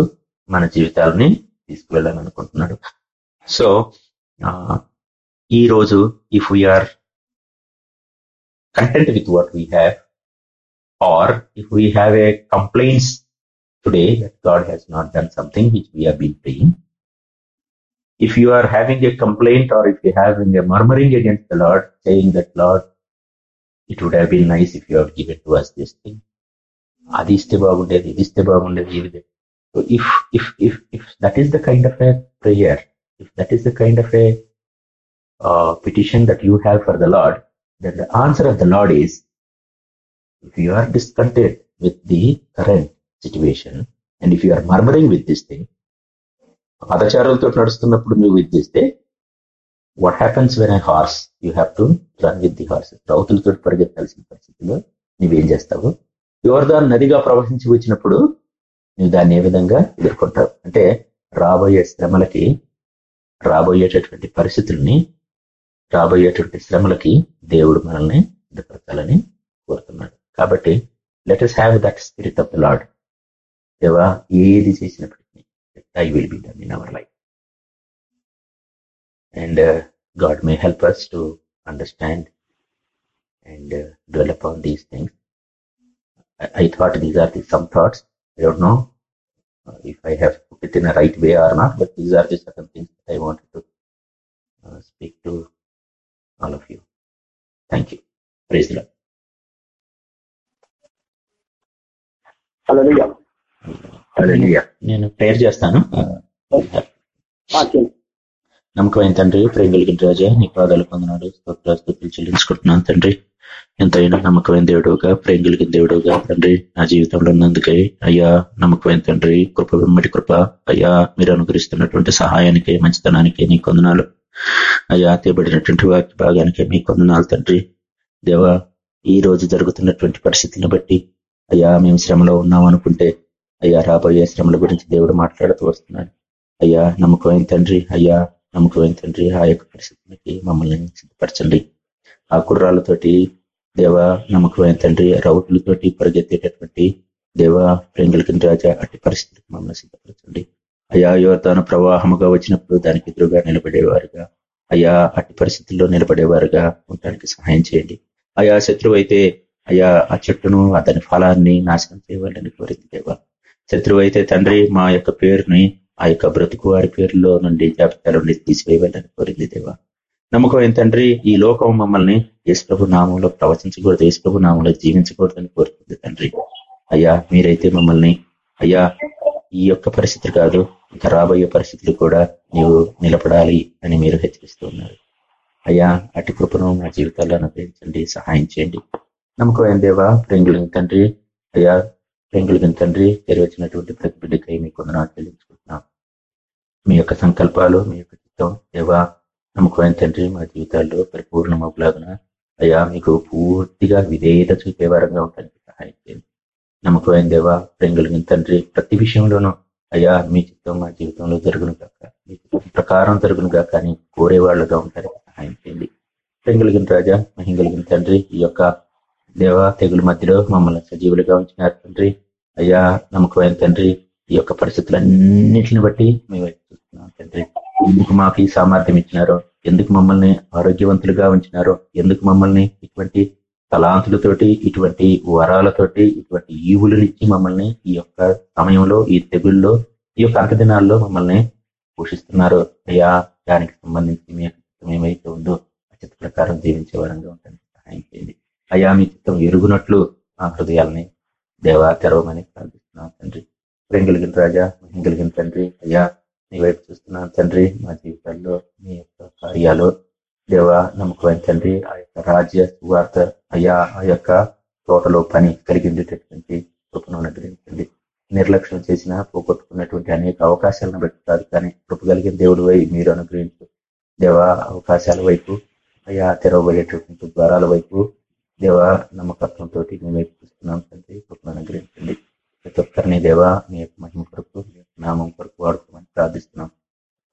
మన జీవితాలని తీసుకువెళ్ళాలనుకుంటున్నాడు సో ఈ రోజు if we are content with what we have, or if we have a complaints today that God has not done something which we have been praying, if you are having a complaint or if you're having a murmuring against the Lord, saying that, Lord, it would have been nice if you had given to us this thing. అది ఇస్తే బాగుండేది ఇది ఇస్తే బాగుండేది ఇది so if if if if that is the kind of a prayer if that is the kind of a petition that you have for the Lord that the answer of the Lord is if you are discontent with the current situation and if you are murmuring with this thing పదచారులతో నడుస్తున్నప్పుడు నువ్వు ఇది what happens when I horse you have to run with the horse రౌతులతో పరిగెత్తాల్సిన పరిస్థితిలో నువ్వేం చేస్తావు? యువర్ధాన్ నదిగా ప్రవహించి వచ్చినప్పుడు నువ్వు దాన్ని ఏ విధంగా ఎదుర్కొంటావు అంటే రాబోయే శ్రమలకి రాబోయేటటువంటి పరిస్థితుల్ని రాబోయేటువంటి శ్రమలకి దేవుడు మనల్ని సిద్ధపరచాలని కోరుతున్నాడు. కాబట్టి let have that spirit of the Lord దేవా ఏది చేసినప్పటికీ I will be done in our life and God may help us to understand and develop on these things. I, I thought these are the, some thoughts. I don't know uh, if I have put it in a right way or not, but these are the certain things that I wanted to uh, speak to all of you. Thank you. Praise the Lord. నేను prayer చేస్తాను. నమ్మకమైన తండ్రి ప్రేమ కలిగిన రాజా నీ పాదాలు పొందనాడు చెల్లించుకుంటున్నాను తండ్రి. ఎంతైనా నమ్మకమైన దేవుడుగా ప్రేమ కలిగిన దేవుడుగా తండ్రి నా జీవితంలో ఉన్నందుకై అయ్యా నమ్మకమైన తండ్రి కృప వెమ్మటి కృప. అయ్యా మీరు అనుగ్రహిస్తున్నటువంటి సహాయానికి మంచితనానికి నీ కొందనాలు అయ్యా తేబడినటువంటి వాక్య భాగానికి మీ కొందనాలు తండ్రి. దేవా ఈ రోజు జరుగుతున్నటువంటి పరిస్థితిని బట్టి అయ్యా మేము శ్రమలో ఉన్నాం అనుకుంటే అయ్యా రాబోయే శ్రమల గురించి దేవుడు మాట్లాడుతూ వస్తున్నాడు. అయ్యా నమ్మకమైన తండ్రి అయ్యా నమ్మకమైన తండ్రి ఆ యొక్క పరిస్థితులకి మమ్మల్ని సిద్ధపరచండి. ఆ కుర్రాలతోటి దేవ నమ్మకమైన తండ్రి రౌతులతోటి పరిగెత్తేటటువంటి దేవ కింద రాజా అట్టి పరిస్థితులకు మమ్మల్ని సిద్ధపరచండి. అయా యువతాను ప్రవాహముగా వచ్చినప్పుడు దానికి ఎదురుగా నిలబడేవారుగా. అయ్యా అట్టి పరిస్థితుల్లో నిలబడేవారుగా ఉండడానికి సహాయం చేయండి. అయా శత్రువు అయితే అయా ఆ చెట్టును అతని ఫలాన్ని నాశనం చేయవాలని కోరింది దేవా. శత్రువు అయితే తండ్రి మా యొక్క పేరుని ఆ యొక్క బ్రతుకు వారి పేరులో నుండి జాబితాలో నుండి తీసివేయాలని కోరింది దేవా. నమ్మకం తండ్రి? ఈ లోకం మమ్మల్ని యేసుప్రభు నామంలో ప్రవచించకూడదు యేసుప్రభు నామంలో జీవించకూడదని కోరుతుంది తండ్రి. అయ్యా మీరైతే మమ్మల్ని అయ్యా ఈ యొక్క పరిస్థితి కాదు ఇంకా రాబోయే పరిస్థితులు కూడా నీవు నిలబడాలి అని మీరు హెచ్చరిస్తూ ఉన్నారు. అయ్యా అటు కృపను మా జీవితాల్లో అనుగ్రహించండి సహాయం చేయండి. నమ్మకమైన దేవా? ప్రేంగులిన తండ్రి అయ్యా ప్రేంగులిన తండ్రి తెరవచ్చినటువంటి ప్రతి బిడ్డకై మీకు కొందనాలు మీ యొక్క సంకల్పాలు మీ యొక్క చిత్తం దేవా నమ్మకమైన తండ్రి మా జీవితాల్లో పరిపూర్ణమగులాగున అయ్యా మీకు పూర్తిగా విధేయత చూపే వారంగా ఉండడానికి సహాయం చేయండి. నమ్మకమైన దేవా ప్రేంగులిన తండ్రి ప్రతి విషయంలోనూ అయ్యా మీ చిత్తం మా జీవితంలో జరుగును కాక మీ చిత్తం ప్రకారం జరుగును కాక అని కోరేవాళ్ళుగా ఉంటారని సహాయం చేయండి. ప్రేంగులిగిన రాజా మహింగలిగిన తండ్రి ఈ యొక్క దేవ తెగుల మధ్యలో మమ్మల్ని సజీవులుగా ఉంచినారు తండ్రి. అయ్యా నమ్మకమైన తండ్రి ఈ యొక్క పరిస్థితులన్నింటిని బట్టి మేము వైపు తండ్రి ఎందుకు మాకు ఈ సామర్థ్యం ఇచ్చినారో? ఎందుకు మమ్మల్ని ఆరోగ్యవంతులుగా ఉంచినారో? ఎందుకు మమ్మల్ని ఇటువంటి తలాంతులతోటి ఇటువంటి వరాలతోటి ఇటువంటి ఈవులనిచ్చి మమ్మల్ని ఈ యొక్క సమయంలో ఈ తెగుల్లో ఈ యొక్క అంత దినాల్లో మమ్మల్ని పోషిస్తున్నారు? అయ్యా దానికి సంబంధించి మీ చిత్తం ఏమైతే ఉందో ఆ చిత్త ప్రకారం జీవించే వారంగా ఉంటుంది సహాయం చేయండి. అయ్యా మీ చిత్తం ఎరుగునట్లు ఆ హృదయాల్ని దేవా తెరవమని ప్రార్థిస్తున్నాం తండ్రి. ప్రేమ కలిగిన రాజా మహిం కలిగిన తండ్రి. అయ్యా మీ వైపు చూస్తున్నాను తండ్రి. మా జీవితాల్లో మీ యొక్క కార్యాలు దేవా నమ్మకమైన తండ్రి ఆ యొక్క రాజ్య సువార్త అయ్యా ఆ యొక్క తోటలో పని కలిగిందేటటువంటి కృపను అనుగ్రహించండి. నిర్లక్ష్యం చేసిన పోగొట్టుకున్నటువంటి అనేక అవకాశాలను పెట్టుతారు కానీ కృప కలిగిన దేవుడు వైపు మీరు అనుగ్రహించు. దేవా అవకాశాల వైపు అయ్యా తెరవబడేటటువంటి ద్వారాల వైపు దేవ నమ్మకత్వంతో మేము వైపు చూస్తున్నాం తండ్రి. కృపను అనుగ్రహించండి. ప్రతి ఒక్కరిని దేవా మీ యొక్క మహిమ కొరకు మీ నామం కొరకు వాడుకోమని ప్రార్థిస్తున్నాం.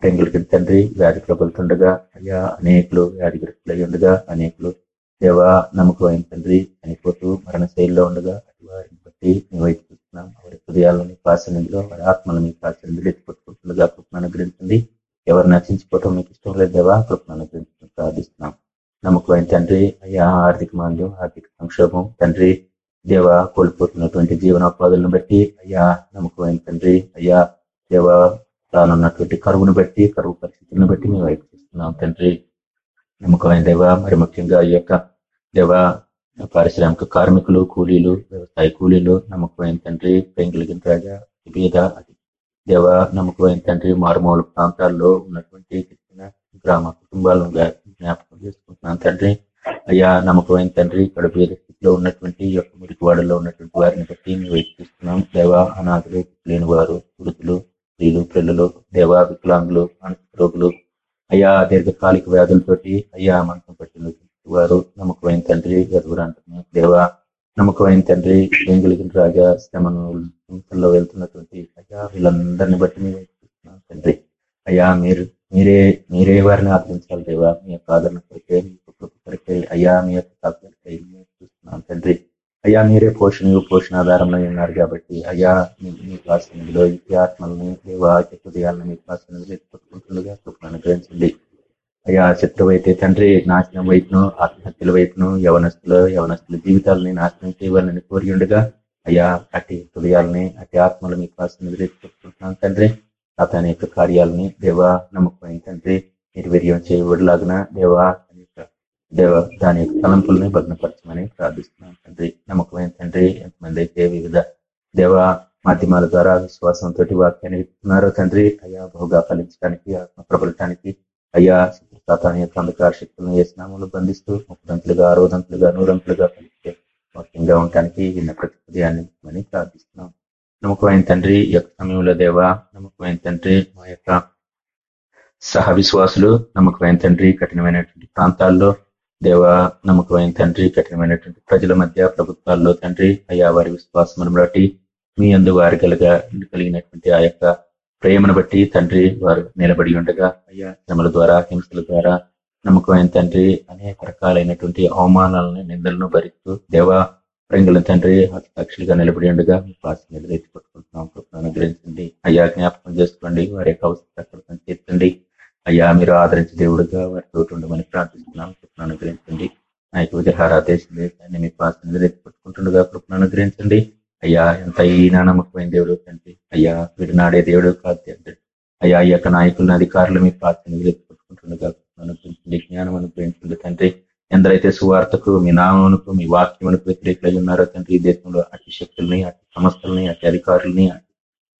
ప్రేంగులకి తండ్రి వ్యాధి వెళ్తుండగా అయ్యా అనేకులు వ్యాధిగ్రస్తులై ఉండగా అనేకులు దేవా అయిన తండ్రి చనిపోతూ మరణ శైలిలో ఉండగా అటు వారిని బట్టి మీ వైపు చూస్తున్నాం. వారి హృదయాలని పాసనిధిలో వారి ఆత్మలను మీ పాసనిధిలో ఎత్తుపట్టుకుంటుండగా కృపను అనుగ్రహించండి. ఎవరు నశించిపోవటం మీకు ఇష్టం లేదు దేవా కృపను అనుగ్రహించడం ప్రార్థిస్తున్నాం. నమ్మకమైన తండ్రి అయ్యా ఆర్థిక మాంద్యం ఆర్థిక సంక్షోభం తండ్రి దేవ కోల్పోతున్నటువంటి జీవనోపాధులను బట్టి అయ్యా నమ్మకమైన తండ్రి? అయ్యా దేవ రానున్నటువంటి కరువును బట్టి కరువు పరిస్థితులను బట్టి మేము వైపుస్తున్నాం తండ్రి. నమ్మకమైన దేవ మరి ముఖ్యంగా ఈ యొక్క దేవ పారిశ్రామిక కార్మికులు కూలీలు వ్యవసాయ కూలీలు నమ్మకమైన తండ్రి? పెంగిలిగిన రాజా బీద అది దేవ నమ్మకమైన తండ్రి? మారుమూల ప్రాంతాల్లో ఉన్నటువంటి చిన్న గ్రామ కుటుంబాలను జ్ఞాపకం చేసుకుంటున్నాను తండ్రి. అయ్యా నమ్మకమైన తండ్రి? ఇక్కడ బీద లో ఉన్నటువంటి ఈ యొక్క మురికివాడలో ఉన్నటువంటి వారిని బట్టి మేము వెయిస్తున్నాం దేవ అనాథులు లేని వారు వృద్ధులు స్త్రీలు పిల్లలు దేవ వికలాంగులు రోగులు అయ్యా దీర్ఘకాలిక వ్యాధులతోటి అయ్యా మనసం పట్టిన వారు నమ్మకమైన తండ్రి ఎదుగురు అంటున్నాం దేవా నమ్మకమైన తండ్రి వెంగులిగిన రాజా శ్రమను వెళ్తున్నటువంటి అయ్యా వీళ్ళందరిని బట్టి మేము చూస్తున్నాం తండ్రి. అయ్యా మీరు మీరే మీరే వారిని ఆదరించాలి దేవా. మీ యొక్క ఆదరణ కొరికే కృప కొరికే అయ్యా మీ యొక్క తాత్పర్యకై మేము చూస్తున్నాం తండ్రి. అయ్యా మీరే పోషణ పోషణాధారంలో ఉన్నారు కాబట్టి అయ్యా మీ మీ క్లాస్ నిధిలో ఈ ఆత్మల్ని దేవా హృదయాలను మీ క్లాస్ నిధిలో ఎత్తుకుంటుండగా కృపను అనుగ్రహించండి. అయ్యా శత్రువు అయితే తండ్రి నాశనం వైపును ఆత్మహత్యల వైపును యవనస్తులు యవనస్తుల జీవితాలని నాశనం చేయవాలని కోరి ఉండగా అయ్యా అటు హృదయాలని అటు ఆత్మలు మీ క్లాస్ ఎదురెత్తుకుంటున్నాం తండ్రి. అతని యొక్క కార్యాలని దేవా నమ్మకమైన తండ్రి నిర్వీర్యం చేయబడిలాగిన దేవా దేవ దాని యొక్క తలంపుల్ని భగ్నపరచమని ప్రార్థిస్తున్నాం. తండ్రి నమ్మకమైన తండ్రి ఎంతమంది అయితే వివిధ దేవ మాధ్యమాల ద్వారా విశ్వాసంతో వాక్యాన్ని విత్తున్నారో తండ్రి అయ్యా బహుగా ఫలించడానికి ఆత్మ ప్రబలటానికి అయ్యా శత్రుతాతాని యొక్క అంధకార శక్తులను ఏ స్నామంలో బంధిస్తూ ముప్పదంతులుగా అరవదంతులుగా నూరంతులుగా కలిస్తే వాక్యంగా ఉండటానికి విన్న ప్రతి అని ప్రార్థిస్తున్నాం. నమ్మకమైన తండ్రి యొక్క సమయంలో దేవా నమ్మకమైన తండ్రి మా యొక్క సహ విశ్వాసులు నమ్మకమైన తండ్రి కఠినమైనటువంటి ప్రాంతాల్లో దేవ నమ్మకమైన తండ్రి కఠినమైనటువంటి ప్రజల మధ్య ప్రభుత్వాల్లో తండ్రి అయ్యా వారి విశ్వాసమును బట్టి మీ అందు వారి కలగా కలిగినటువంటి ఆ యొక్క ప్రేమను బట్టి తండ్రి వారు నిలబడి ఉండగా అయ్యా శ్రమల ద్వారా హింసల ద్వారా నమ్మకమైన తండ్రి అనేక రకాలైనటువంటి అవమానాలను నిందలను భరిస్తూ దేవ ప్రింగుల తండ్రి సాక్షులుగా నిలబడి ఉండగా మీ పాస నిలదెత్తి పట్టుకుంటున్నాం అనుగ్రహించండి. అయ్యా జ్ఞాపకం చేసుకోండి వారి యొక్క అవసరం తీర్చండి అయ్యా మీరు ఆదరించి దేవుడుగా వారి తోటి ఉండమని ప్రార్థిస్తున్నాం. కృపను అనుగ్రహించండి. నా యొక్క విగ్రహారాధేశం దేశాన్ని మీ పాత్ర నిలదెత్తి పట్టుకుంటుండగా కృపను అనుగ్రహించండి. అయ్యా ఎంత ఈనా నమ్మకమైన దేవుడు కండి అయ్యా వీడు నాడే దేవుడు కాదు అయ్యా ఈ యొక్క నాయకులను అధికారులు మీ ప్రార్థన ఎత్తుకుంటుండగా అనుగ్రహించండి. జ్ఞానం అనుగ్రహించండి తండ్రి. ఎందరైతే సువార్తకు మీ నామమునకు మీ వాక్యమునకు వ్యతిరేకులై ఉన్నారో తండ్రి ఈ దేశంలో అతి శక్తుల్ని అతి సంస్థల్ని అతి అధికారుల్ని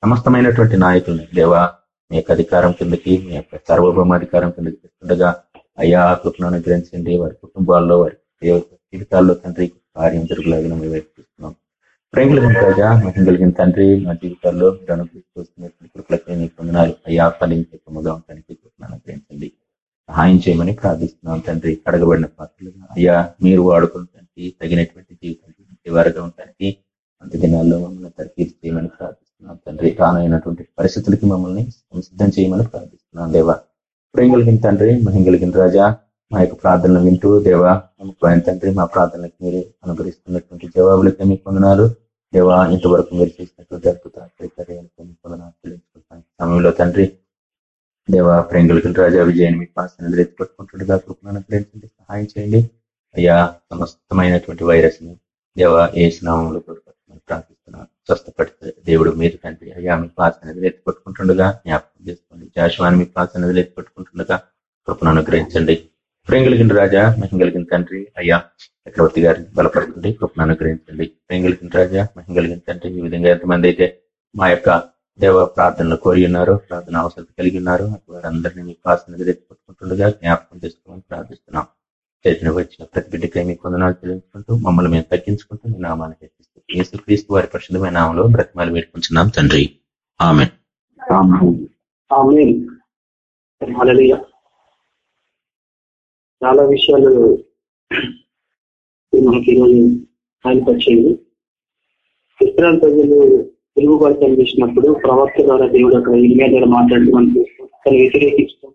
సమస్తమైనటువంటి నాయకుల్ని దేవా మీ యొక్క అధికారం కిందకి మీ యొక్క సార్వభౌమాధికారం కిందకి తెస్తుండగా అయ్యా కృపను అనుగ్రహించండి. వారి కుటుంబాల్లో వారి జీవితాల్లో తండ్రి కార్యం జరుగులాగిన మేము వైపుస్తున్నాం ప్రేమ కలిగిన మహిం కలిగిన తండ్రి మా జీవితాల్లో మీరు అనుగ్రహిస్తున్నటువంటి కృపలకి నీకు అయ్యా ఫలించే కొమ్మగా ఉండడానికి కృపను అనుగ్రహించండి. సహాయం చేయమని ప్రార్థిస్తున్నాం తండ్రి. అడగబడిన పాత్రలుగా అయ్యా మీరు వాడుకుంటానికి తగినటువంటి జీవితానికి వారుగా ఉండడానికి అంత దినాల్లో మమ్మల్ని తరఫీదు చేయమని ప్రార్థిస్తున్నాం. తండ్రి రానైనటువంటి పరిస్థితులకి మమ్మల్ని సిద్ధం చేయమని ప్రార్థిస్తున్నాను దేవా. ప్రేమ కలిగిన తండ్రి మహిం కలిగిన రాజా మా యొక్క ప్రార్థనలు వింటూ దేవా ఆయన తండ్రి మా ప్రార్థనలకు మీరు అనుగ్రహిస్తున్నటువంటి జవాబులకే మీకు పొందనాలు దేవా ఇంతవరకు మీరు చేసినటువంటి అద్భుత సమయంలో తండ్రి దేవా ప్రేంగులకి రాజా విజయాన్ని మీకు పాసన ఎత్తుపట్టుకుంటుండగా కృపను అనుగ్రహించండి సహాయం చేయండి. అయ్యా సమస్తమైనటువంటి వైరస్ని దేవా ఏ స్నామంలో ప్రార్థిస్తున్నాను. స్వస్థపడితే దేవుడు మీరు తండ్రి అయ్యా మీ ప్రార్థన అనేది ఎత్తుపెట్టుకుంటుండగా జ్ఞాపకం చేసుకోండి. జాషువాని మీ పాసన ఎత్తుపట్టుకుంటుండగా కృపను అనుగ్రహించండి. ప్రేమ కలిగిన రాజా మహిం కలిగిన తండ్రి అయ్యా చక్రవర్తి గారిని బలపడుతుంది కృపను అనుగ్రహించండి. ప్రేమ కలిగిన రాజా మహిం కలిగిన తండ్రి ఈ విధంగా ఎంతమంది అయితే మా యొక్క దేవ ప్రార్థనలు కోరి ఉన్నారు ప్రార్థన అవసరం కలిగి ఉన్నారు వారందరినీ మీ ప్రార్థన అనేది ఎత్తుపెట్టుకుంటుండగా జ్ఞాపకం చేసుకోమని ప్రార్థిస్తున్నాం. చేసిన వచ్చిన ప్రతి బిడ్డకై మీ కొందనాలు చెల్లించుకుంటూ మమ్మల్ని మేము తగ్గించుకుంటూ మీ నామాన్ని హెచ్చిస్తూ యేసుక్రీస్తు వారి పరిశుద్ధమైన నామంలో బ్రతిమాలు వేడుకుంటున్నాం తండ్రి. ఆమె చాలా విషయాలు మనకి ఈరోజు బయలుపరిచేది ఇస్రాయల్ ప్రజలు తిరుగుబాటు చేసినప్పుడు ప్రవక్త ద్వారా దేవుడు అక్కడ ఇరిమియా ద్వారా మాట్లాడుతూ మనకి అతను వ్యతిరేకిస్తాం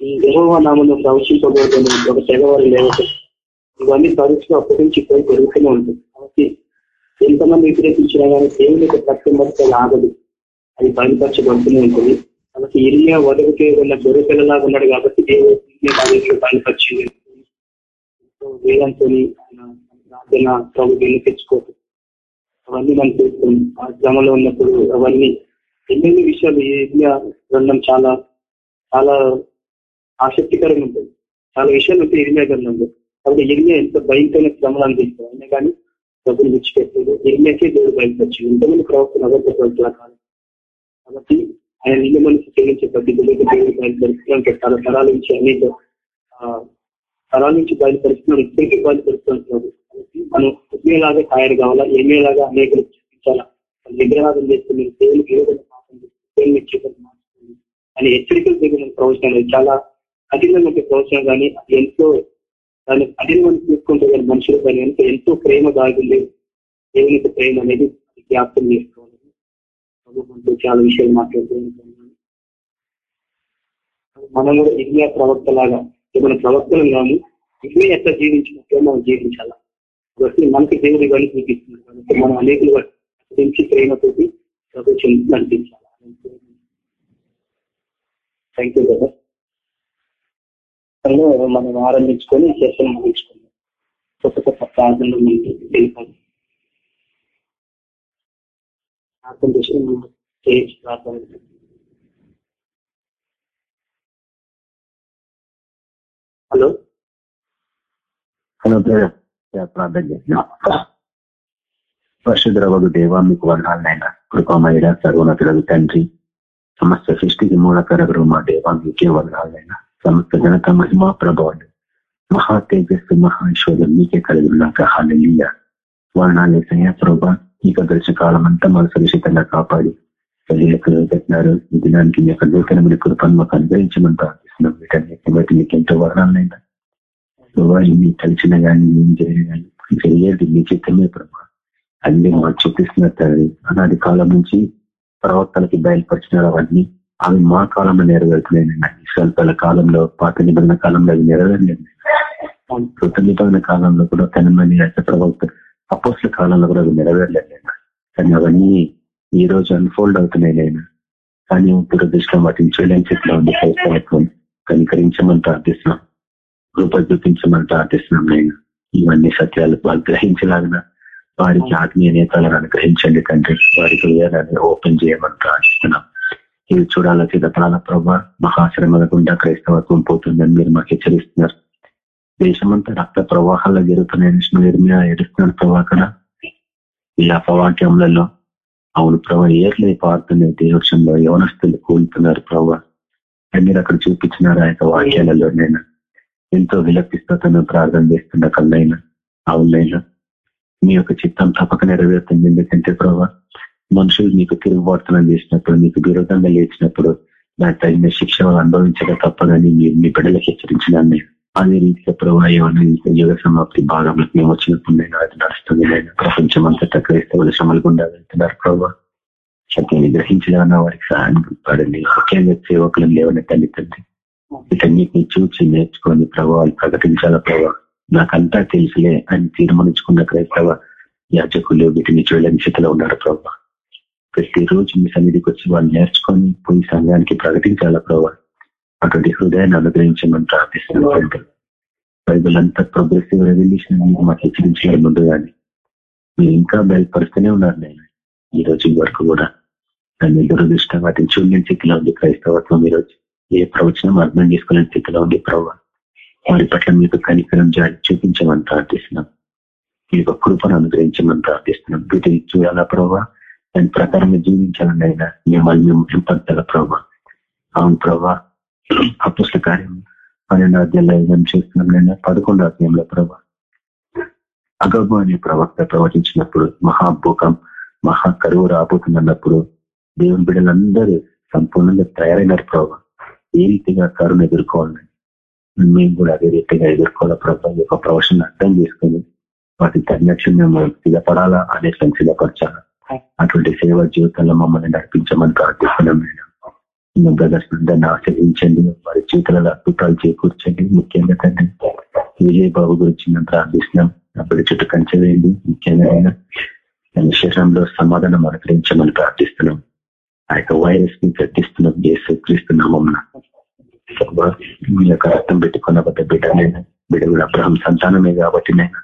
ఈ యెహోవా నామను ప్రవచింపబోతున్న ఒక తెగవారు లేవటం ఇవన్నీ తరచుగా అప్పటి నుంచి పోయి పెరుగుతూనే ఉంటుంది కాబట్టి ఎంతమంది వ్యతిరేకించినా కానీ దేవుని యొక్క ప్రత్యంబడితే ఆగదు అది బయలుపరచబడుతూనే ఉంటుంది. కాబట్టి ఇరియా వదలకే ఉన్న గొర్రె పిల్లలాగా ఉన్నాడు కాబట్టి దేవుడు బయలుపరిచింది వేదంతో ప్రార్థన ప్రభు వినిపించుకోవచ్చు అవన్నీ మనం చూస్తాం. ఆ క్రమంలో ఉన్నప్పుడు అవన్నీ ఎన్నెన్ని విషయాలు ఏరియా గ్రంథం చాలా చాలా ఆసక్తికరంగా ఉంటుంది. చాలా విషయాలు ఉంటాయి ఇరియా గ్రంథంలో. కాబట్టి ఇరిమియా ఎంత భయంకరమైన శ్రమలు అందిస్తారు అయినా కానీ డబ్బులు విడిచిపెట్టాడు ఇరిమియాకే దేవుడు బయటకు ఎంతమంది ప్రవర్తన అబద్ధపడుతున్న కాబట్టి ఆయన నిన్న మనసు చెల్లించే ప్రతి దేవుడు బయలుపరుస్తున్నాడు. చాలా తరాల నుంచి అనేక తరాల నుంచి బయలుపరుస్తున్నాడు. ఇప్పటికీ బయలుపరుస్తున్నాడు. కాబట్టి మనం ఉద్యోగలాగా తయారు కావాలా? ఏమేలాగా అనేకలు చూపించాలా? విగ్రహాలు చేస్తే మీరు దేవునికి ఏ విధంగా పాపం చేస్తే దేవుని చీకటి మార్చుకోండి. అని హెచ్చరికలు దగ్గర ప్రవచనాలు. చాలా కఠినమైన ప్రవచనం కానీ ఎంతో దాన్ని కఠినంగా తీసుకుంటే కానీ మనుషులు దాని వెనుక ఎంతో ప్రేమ దాగింది దేవునికి ప్రేమ అనేది జ్ఞాపకం చేసుకోవాలి. ప్రభుత్వంతో చాలా విషయాలు మాట్లాడుతూ మనం కూడా ఇండియా ప్రవక్త లాగా మన ప్రవక్తలు కాము ఇండియా ఎట్లా జీవించినట్లే మనం జీవించాలా. కాబట్టి మనకి దేవుడి కానీ చూపిస్తున్నారు కాబట్టి మనం అనేకులు గురించి ప్రేమతోటి ప్రభుత్వం నడిపించాలి థ్యాంక్ యూ కదా మనం ఆరంభించుకొని చర్చలు ముగించుకున్నాం కొత్త కొత్త ప్రార్థనలు మీకు తెలిపాలి ప్రార్థన చేసి ముందు ప్రార్థన హలో? హలో ప్రార్థన చేసిన పరిశుద్ధరవగు దేవ మీకు వర్ణాలనైనా కృపమయుడ సర్వోన్నతులకు తండ్రి సమస్త సృష్టికి మూలకరగరు మా దేవ మీకే వర్ణాలనైనా సమస్త ఘనత మహిమా ప్రభావం. మహా తేజస్సు మహా ఐశ్వర్యం మీకే కలిగి ఉన్నాక హాలీయ వర్ణాలేసయ్య ప్రభా ఇక గడిచిన కాలం అంతా మన సురక్షితంగా కాపాడి. ప్రజలకు పెట్టినారు. ఈ దినానికి మీ యొక్క నూతనమైన కృపను మాకు అనుగ్రహించమని ప్రార్థిస్తున్నాం వీటన్నిటిని బట్టి మీకు ఎంతో వర్ణాలైనా ప్రభావ ఇన్ని కలిసిన కానీ ఏం జరిగిన కానీ జరిగేది మీ చిత్తమే ప్రభా. అన్ని మాకు చూపిస్తున్నారు తండ్రి. అనాది కాలం నుంచి ప్రవర్తనకి బయలుపరిచినారు అవన్నీ. అవి మా కాలంలో నెరవేరుతున్నాయి. ఇష్టాల కాలంలో పాత నిబంధన కాలంలో అవి నెరవేరలేదు. కృత నిబంధన కాలంలో కూడా తనమని ప్రవక్త అపోస్ల కాలంలో కూడా అవి నెరవేరలేదు కానీ అవన్నీ ఈ రోజు అన్ఫోల్డ్ అవుతున్నాయి నేను కానీ దురదృష్టం వాటిని చేయలేని స్థితిలో ఉంది క్రైస్తవత్వం కనికరించమని ప్రార్థిస్తున్నాం. రూపాయి చూపించమని ప్రార్థిస్తున్నాం నేను ఇవన్నీ సత్యాలు. వాళ్ళు గ్రహించలాగిన వారికి ఆత్మీయ నేతలను అనుగ్రహించండి తండ్రి. వారికి ఓపెన్ చేయమని ప్రార్థిస్తున్నాం. ఇది చూడాల సిద్ధపడాల ప్రభా మహాశ్రమల గుండా క్రైస్తవత్వం పోతుందని మీరు మాకు హెచ్చరిస్తున్నారు దేశమంతా రక్త ప్రవాహాల్లో జరుగుతున్నాయని నిర్మయ ఎడుస్తున్నాడు ప్రభా అక్కడ ఈ అపవాక్యములలో అవును ప్రభా ఏర్లే పారుతున్నాయి దేవక్షంలో యవనస్తులు కూలుతున్నారు ప్రభా మీరు అక్కడ చూపించినారు ఆ యొక్క వాక్యాలలో నేను ఎంతో విలపిస్తూ ప్రార్థన చేస్తున్న కళ్ళైనా అవునైనా మీ యొక్క చిత్తం తప్పక నెరవేరుతుంది ఎందుకంటే ప్రభావ మనుషులు మీకు తిరుగుబాటుతనం చేసినప్పుడు మీకు విరోధంగా లేచినప్పుడు దానికి తగిన శిక్ష అనుభవించడం అనుభవించక తప్పదని మీరు మీ బిడ్డలకు హెచ్చరించడాన్ని అదే రీతిగా ప్రభావ ఏమన్నా యుగ సమాప్తి భాగంలో మేము వచ్చినప్పుడు నేను అది నడుస్తుంది. నేను ప్రపంచం అంతటా క్రైస్తవుల శ్రమలు గుండా వెళ్తున్నారు ప్రభావ సత్యాన్ని గ్రహించడం వారికి సహాయం పడండి ముఖ్యంగా సేవకులను లేవని తల్లి తండ్రి. వీటన్నిటిని చూచి నేర్చుకొని ప్రభావాలు ప్రకటించాల ప్రభావ నాకంతా తెలుసులే అని తీర్మానించుకున్న క్రైస్తవ యాచకులు వీటిని చూడలేని స్థితిలో ఉన్నారు ప్రభావ ప్రతిరోజు మీ సన్నిధికి వచ్చి వాళ్ళు నేర్చుకొని పోయి సంఘానికి ప్రకటించాలా ప్రభావ అటువంటి హృదయాన్ని అనుగ్రహించమని ప్రార్థిస్తున్నాను బైబుల్ అంతా ప్రోగ్రెసివ్ రెవల్యూషన్ మీరు మాకు హెచ్చరించాలి ముందు కానీ మీరు ఇంకా బయలుపరుస్తూనే ఉన్నారు నేను ఈ రోజు వరకు కూడా దాన్ని దురదృష్టం వాటిని చూడలేని స్థితిలో ఉంది క్రైస్తవత్వం ఈరోజు ఏ ప్రవచనం అర్థం చేసుకోలేని స్థితిలో ఉంది ప్రభావ వారి పట్ల మీకు కనికరం జాలి చూపించమని ప్రార్థిస్తున్నాం. మీ యొక్క కృపను అనుగ్రహించమని ప్రార్థిస్తున్నాం. వీటిని చూడాలా ప్రభావ దాని ప్రకారం జీవించాలండి ఆయన మిమ్మల్ని మేము ఇంపడతాల ప్రభావ అవును ప్రభా. అపుష్ట కార్యం పన్నెండు అధ్యాయులు చేస్తున్నాం నేను పదకొండు అధ్యాయంలో ప్రభా. అగబు అనే ప్రవక్త ప్రవచించినప్పుడు మహాభూకం మహా కరువు రాబోతున్నప్పుడు దేవుని బిడ్డలందరూ సంపూర్ణంగా తయారైనారు ప్రభా. ఏ రీతిగా కరువును ఎదుర్కోవాలని? మేము కూడా అదే రీతిగా ఎదుర్కోవాలా ప్రభావ యొక్క ప్రవచన అర్థం చేసుకుని వాటికి తగినట్లు మేము సిద్ధపడాలా అనే సిద్ధపరచాలా? అటువంటి సేవ జీవితంలో మమ్మల్ని నడిపించమని ప్రార్థిస్తున్నాం మేడం. బ్రదర్స్ అందరిని ఆశ్రయించండి వారి జీవితాలలో అద్భుతాలు చేకూర్చండి. ముఖ్యంగా తండ్రి విజయ్ బాబు గురించి మేము ప్రార్థిస్తున్నాం. అప్పటి చుట్టూ కంచవేయండి. ముఖ్యంగా ఆయన శరీరంలో సమాధానం అనుగ్రహించమని ప్రార్థిస్తున్నాం. ఆ యొక్క వైరస్ని గట్టిస్తున్నాం చేసి క్రీస్తున్నాము మీ యొక్క రక్తం పెట్టుకున్న పెద్ద బిడ్డనైనా బిడ్డ కూడా అబ్రహం సంతానమే కాబట్టి నేను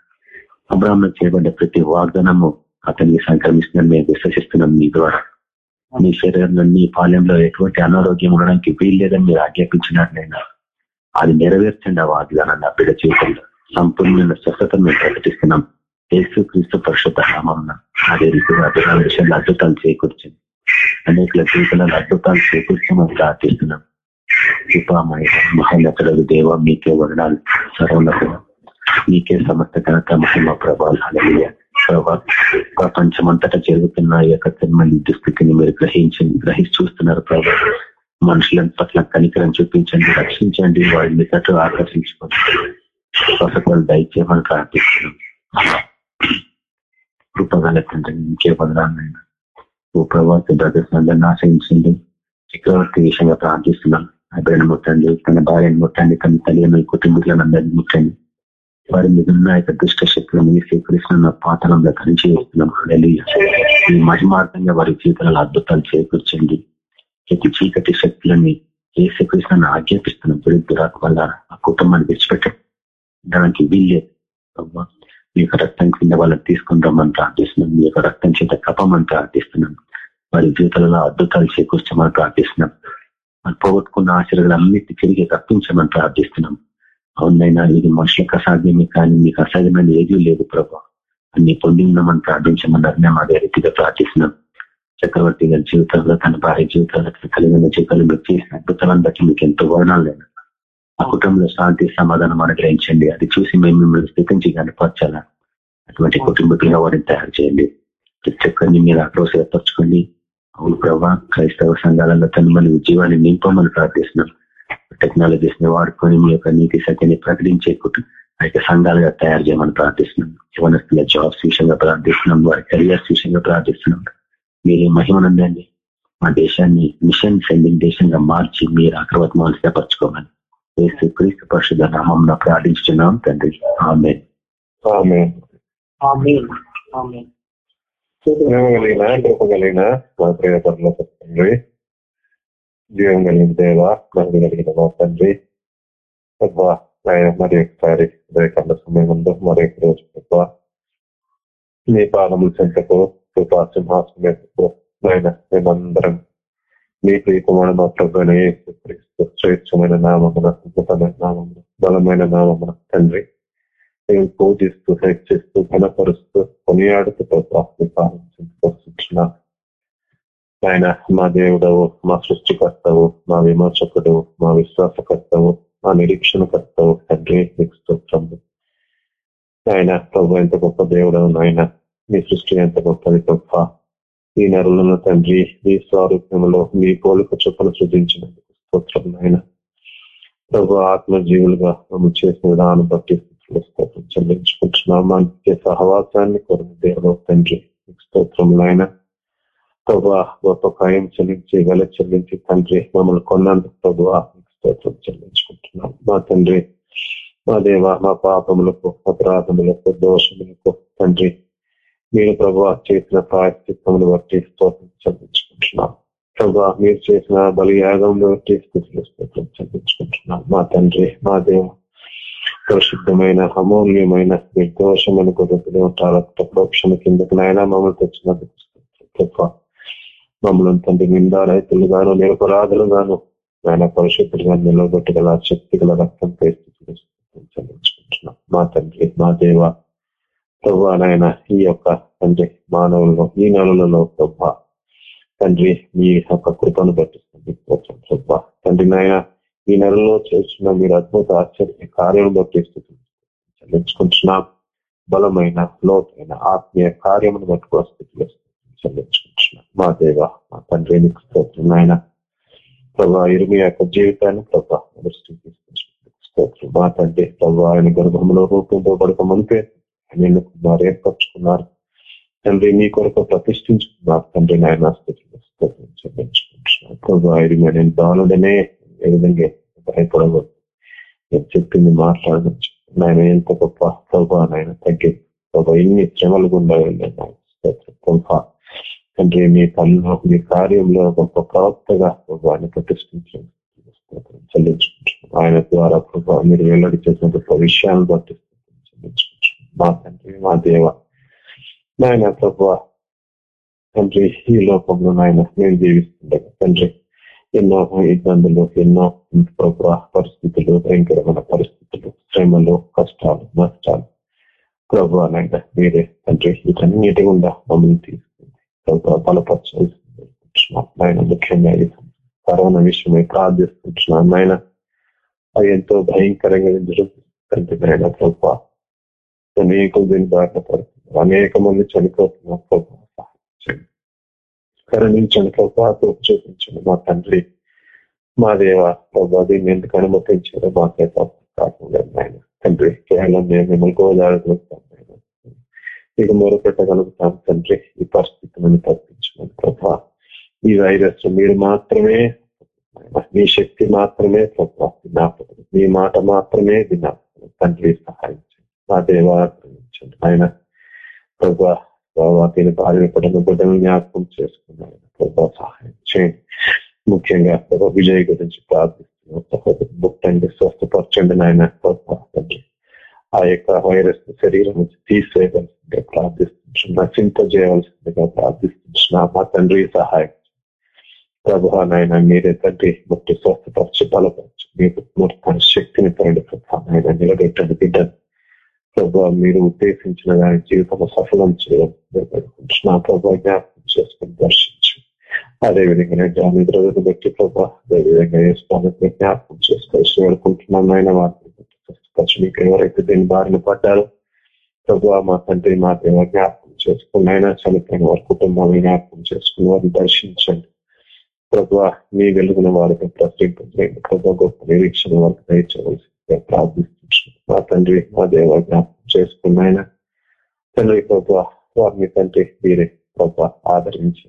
అబ్రహంలో చేయబడ్డ ప్రతి వాగ్దానము అతనికి సంక్రమిస్తుందని మేము విశ్వసిస్తున్నాం మీ ద్వారా. మీ శరీరంలో నీ పాలెంలో ఎటువంటి అనారోగ్యం ఉండడానికి వీలు లేదని మీరు ఆజ్ఞాపించినట్లయినా అది నెరవేర్చండి ఆ వాగ్దానం నా బిడ్డ జీవితంలో. సంపూర్ణమైన స్వస్థత మేము ప్రకటిస్తున్నాం. యేసు క్రీస్తు పరిశుద్ధ నామం అదే రీతిగా అభిమాన విషయంలో అద్భుతాలు చేకూర్చింది అనేక జీవితంలో అద్భుతాలు చేకూర్చమని ప్రార్థిస్తున్నాం. కృపామయ మహోన్నతులకు దేవ మీకే వర్ణాలు సర్వలకు మీకే సమస్త కనుక మహిమ ప్రభావాలు. అలలియ ప్రభా ప్రపంచమంతటా జరుగుతున్న ఈ యొక్క తిరుమల దుస్థితిని మీరు గ్రహించండి గ్రహించి చూస్తున్నారు ప్రభా. మనుషుల పట్ల కనికరం చూపించండి రక్షించండి వారిని తట్టు ఆకర్షించుకోండి. స్వసతలు దయచేయమని ప్రార్థిస్తున్నాం. కృపగల తండ్రి ఇంకే వదనాలైనా ఓ ప్రభావ బ్రదర్స్ అందరిని ఆశ్రయించండి. చక్రవర్తి విషయంగా ప్రార్థిస్తున్నాం. ఆ ముట్టండి తన భార్యను ముట్టండి తన తల్లి కుటుంబీకులను అందరినీ ముట్టండి. వారి మీద ఉన్న యొక్క దుష్ట శక్తులను స్వీకరిస్తున్న పాతలంలో కలిసి వేస్తున్నాం. ఈ మహిమార్థంగా వారి జీవితంలో అద్భుతాలు చేకూర్చండి. ప్రతి చీకటి శక్తులని ఏ శ్రీకృష్ణను ఆజ్ఞాపిస్తున్నాం దురాకు వల్ల ఆ కుటుంబాన్ని విడిచిపెట్టడం. దానికి వీళ్ళే మీ యొక్క రక్తం కింద వాళ్ళని తీసుకుని రమ్మని ప్రార్థిస్తున్నాం. మీ యొక్క రక్తం చేత కపమని ప్రార్థిస్తున్నాం. వారి జీవితాలలో అద్భుతాలు చేకూర్చమని ప్రార్థిస్తున్నాం. మనం పోగొట్టుకున్న ఆశీర్వాదాలన్నిటి తిరిగి తప్పించమని ప్రార్థిస్తున్నాం. అవునైనా ఇది మనుషులకు అసాధ్యమే కానీ మీకు అసాధ్యమైన ఏదీ లేదు ప్రభా. అన్ని పొంది ఉన్నామని ప్రార్థించమన్నారు మేము అదే రీతిగా ప్రార్థిస్తున్నాం. చక్రవర్తి గారి జీవితంలో తన భార్య జీవితాల్లో కలిగిన జీవితాలు మీరు చేసిన అద్భుతాలను బట్టి మీకు ఎంతో వర్ణాలు లేదు ఆ కుటుంబంలో శాంతి సమాధానం అనుగ్రహించండి. అది చూసి మేము మిమ్మల్ని స్థితించి కనపరచాలా అటువంటి కుటుంబీకులుగా వారిని తయారు చేయండి. ప్రతి ఒక్కరిని మీరు ఆక్రోశపరచుకోండి. అవును ప్రభా క్రైస్తవ సంఘాలలో తను మన ఉద్యోగాన్ని నింపమని ప్రార్థిస్తున్నాం. టెక్నాలజీస్ని వాడుకొని మీ యొక్క నీతి సత్యాన్ని ప్రకటించే ఆ యొక్క సంఘాలుగా తయారు చేయమని ప్రార్థిస్తున్నాం. యవనస్తుల జాబ్స్ విషయంగా ప్రార్థిస్తున్నాం. వారి కెరియర్స్ విషయంగా ప్రార్థిస్తున్నాం. మీరు మహిమనందండి మా దేశాన్ని మిషన్ సెండింగ్ దేశంగా మార్చి మీరు ఆక్రవర్తమాలు స్థపరచుకోమని క్రీస్తు క్రీస్తు పరిశుద్ధ నామం ప్రార్థించున్నాం తండ్రి. ఆమె కృపగలిగిన మా ప్రియ తండ్రి జీవం కలిగిన దేవ మహిళ కలిగిన మా తండ్రి మరి ఒకసారి ఉదయకాల సమయం ఉందో మరి ఒక రోజు మీ పాదముల చెంతకు కృపా సింహాసనకు ఆయన మేమందరం మీ ప్రియకుమారు మా ప్రభుత్వ స్వేచ్ఛమైన నామమున అద్భుతమైన నామమున బలమైన నామమున తండ్రి మేము పూజిస్తూ హెచ్చిస్తూ ఘనపరుస్తూ కొనియాడుతూ ప్రభావం చెంతకు శిక్షణ ఆయన మా దేవుడవు మా సృష్టికర్తవు మా విమర్శకుడు మా విశ్వాసకర్తవు మా నిరీక్షణకర్తవు తండ్రి మీకు స్తోత్రము ఆయన ప్రభు ఎంత గొప్ప దేవుడవు నాయన. మీ సృష్టి ఎంత గొప్పది గొప్ప ఈ నరులను తండ్రి మీ స్వరూపంలో మీ పోలిక చొప్పున సృజించినందుకు స్తోత్రం నాయన. ప్రభు ఆత్మజీవులుగా మమ్మల్ని చేసిన విధానం బట్టి స్తోత్రం చెల్లించుకుంటున్నాం. మా సహవాసాన్ని కొరకు దేవుడు తండ్రి స్తోత్రం నాయన. ప్రభా గొప్ప కాయం చెల్లించి వెల చెల్లించి తండ్రి మమ్మల్ని కొన్నందుకు ప్రభు స్తోత్రం చెల్లించుకుంటున్నాం. మా తండ్రి మా దేవ మా పాపములకు అపరాధములకు దోషములకు తండ్రి మీరు ప్రభు చేసిన ప్రాయశ్చిత్తములు బట్టి స్తోత్రం చెల్లించుకుంటున్నాం. ప్రభా మీరు చేసిన బలియాగంలో బట్టి స్థితిలో స్తోత్రం చెల్లించుకుంటున్నాం. మా తండ్రి మా దేవ పరిశుద్ధమైన అమూల్యమైన నిర్దోషమైన కుటుంబం రక్త ప్రోక్షణ కిందకు నాయన మమ్మల్ని తెచ్చినందుకు మమ్మల్ని తండ్రి నిండా రైతులు గాను నిరపరాధులు గాను ఆయన పరిశుద్ధులుగా నిలబెట్టగల శక్తి గల రక్తం చెల్లించుకుంటున్నాం. మా తండ్రి మా దేవ ప్రభు నాయన ఈ యొక్క తండ్రి మానవులలో ఈ నెలలలో ప్రభ తండ్రి మీ యొక్క కృపను పట్టిస్తుంది ప్రభ. తండ్రి నాయన ఈ నెలలో చేస్తున్న మీరు అద్భుత ఆశ్చర్య కార్యం బట్టి చెల్లించుకుంటున్నాం. బలమైన లోతైన ఆత్మీయ కార్యమును బట్టుకో స్థితిలో మా దేవ మా తండ్రి నీకు స్తోత్రం ఆయన ప్రభా ఇరుగు యొక్క జీవితాన్ని ప్రభా దృష్టికి తీసుకొచ్చిన మా తండ్రి ప్రభా ఆయన గర్భంలో రూపంతో పడక మునిపే ఆయన కుమారు ఏర్పరచుకున్నారు. తండ్రి మీ కొరకు ప్రతిష్ఠించుకున్నారు. తండ్రి నాయన స్థితిలో స్తోత్రం చెల్లించుకుంటున్నాను. ప్రభా ఇరుమి నేను దానుడనే ఏ విధంగా భయపడవద్దు. నేను చెప్పింది మాట్లాడవచ్చు నాయన ఎంత గొప్ప ప్రభా నాయన తగ్గింది ప్రభా ఇన్ని శ్రమలు గుండా వెళ్ళాను స్తోత్రం. తండ్రి మీ పనులు మీ కార్యంలో గొప్ప ప్రవక్తగా ప్రభావాన్ని ప్రతిష్ఠించండి చెల్లించుకుంటున్నాం ఆయన ద్వారా ప్రభావ మీరు వెల్లడి చేసిన గొప్ప విషయాలను బట్టి చెల్లించుకుంటున్నాం మా తండ్రి మా దేవ నాయన ప్రభావ తండ్రి ఈ లోకంలో నాయన మేము జీవిస్తుండగా తండ్రి ఎన్నో ఇబ్బందులు ఎన్నో ప్రభు పరిస్థితులు భయంకరమైన పరిస్థితులు శ్రమలు కష్టాలు నష్టాలు ప్రభు నాయన మీరే తండ్రి వీటన్నిటి గుండా మమ్మల్ని తీసుకు ప్రభు బలపరచాల్సింది నాయన ముఖ్యంగా కరోనా విషయమై ప్రార్థిస్తుంటున్నాను నాయన అది ఎంతో భయంకరంగా జరుగుతుంది నాయన ప్రభు అనేక దీని బారిన పడుతున్నారు అనేక మంది చనిపోతున్నారు ప్రభు సహాయం చేయండి. కరుణించండి ప్రభు చూపించండి మా తండ్రి మా దేవ ప్రభు దీన్ని ఎందుకు అనుమతించారో మాకే అర్థం కాకుండా నాయన తండ్రి కేవలం మేము మిమ్మల్ని గోదావరి నాయన ఇక మొరపెట్టగలుగుతాం తండ్రి. ఈ పరిస్థితులను తప్పించమని ప్రభా. ఈ వైరస్ మీరు మాత్రమే మీ శక్తి మాత్రమే ప్రభా జ్ఞాపకం మీ మాట మాత్రమే జ్ఞాపకం తండ్రి సహాయించండి. మా ఆయన ప్రభా ప్రభా దీని భార్య పడిన బిడ్డను జ్ఞాపకం చేసుకున్నాను ప్రభా సహాయం చేయండి. ముఖ్యంగా ప్రభా విజయ్ గురించి ప్రార్థిస్తున్నాం. సహోదరు ముట్టండి స్వస్థపరచండి నాయన ప్రభా తండ్రి. ఆ యొక్క వైరస్ శరీరం నుంచి తీసేయవలసిందిగా ప్రార్థిస్తున్నాం నశింపజేయవలసిందిగా ప్రార్థిస్తున్నా మా తండ్రి సహాయం. ప్రభు నాయన మీరే తండ్రి ముట్టి స్వస్థపరచు బలపరచు మీకు మొత్తం శక్తిని పరండి ప్రభా నాయన నిలబెట్టండి బిడ్డను. ప్రభు మీరు ఉద్దేశించిన దాని జీవితంలో సఫలం చేయాలనుకుంటున్నా ప్రభు జ్ఞాపకం చేసుకుని దర్శించు. అదేవిధంగా జాని జామి ద్రవ్యత బట్టి ప్రభా అదేవిధంగా వేసుకోవాలని జ్ఞాపకం చేసుకోవాల్సి వేడుకుంటున్నాను ఆయన వారిని బట్టి మీకు ఎవరైతే దీని బారిన పడ్డారో ప్రభు మా తండ్రి మా దేవ జ్ఞాపకం చేసుకుని చనిపోయిన వారి కుటుంబాన్ని జ్ఞాపకం చేసుకుని వారిని దర్శించండి. ప్రభు మీ వెలుగున వారికి ప్రశ్నింపజేయండి ప్రభు గొప్ప నిరీక్షణ వారికి దయచేయవలసిందిగా ప్రార్థిస్తున్నాం. మా తండ్రి మా దేవ జ్ఞాపకం చేసుకున్నాయన తండ్రి ప్రభు వారిని తండ్రి మీరే ప్రభు ఆదరించి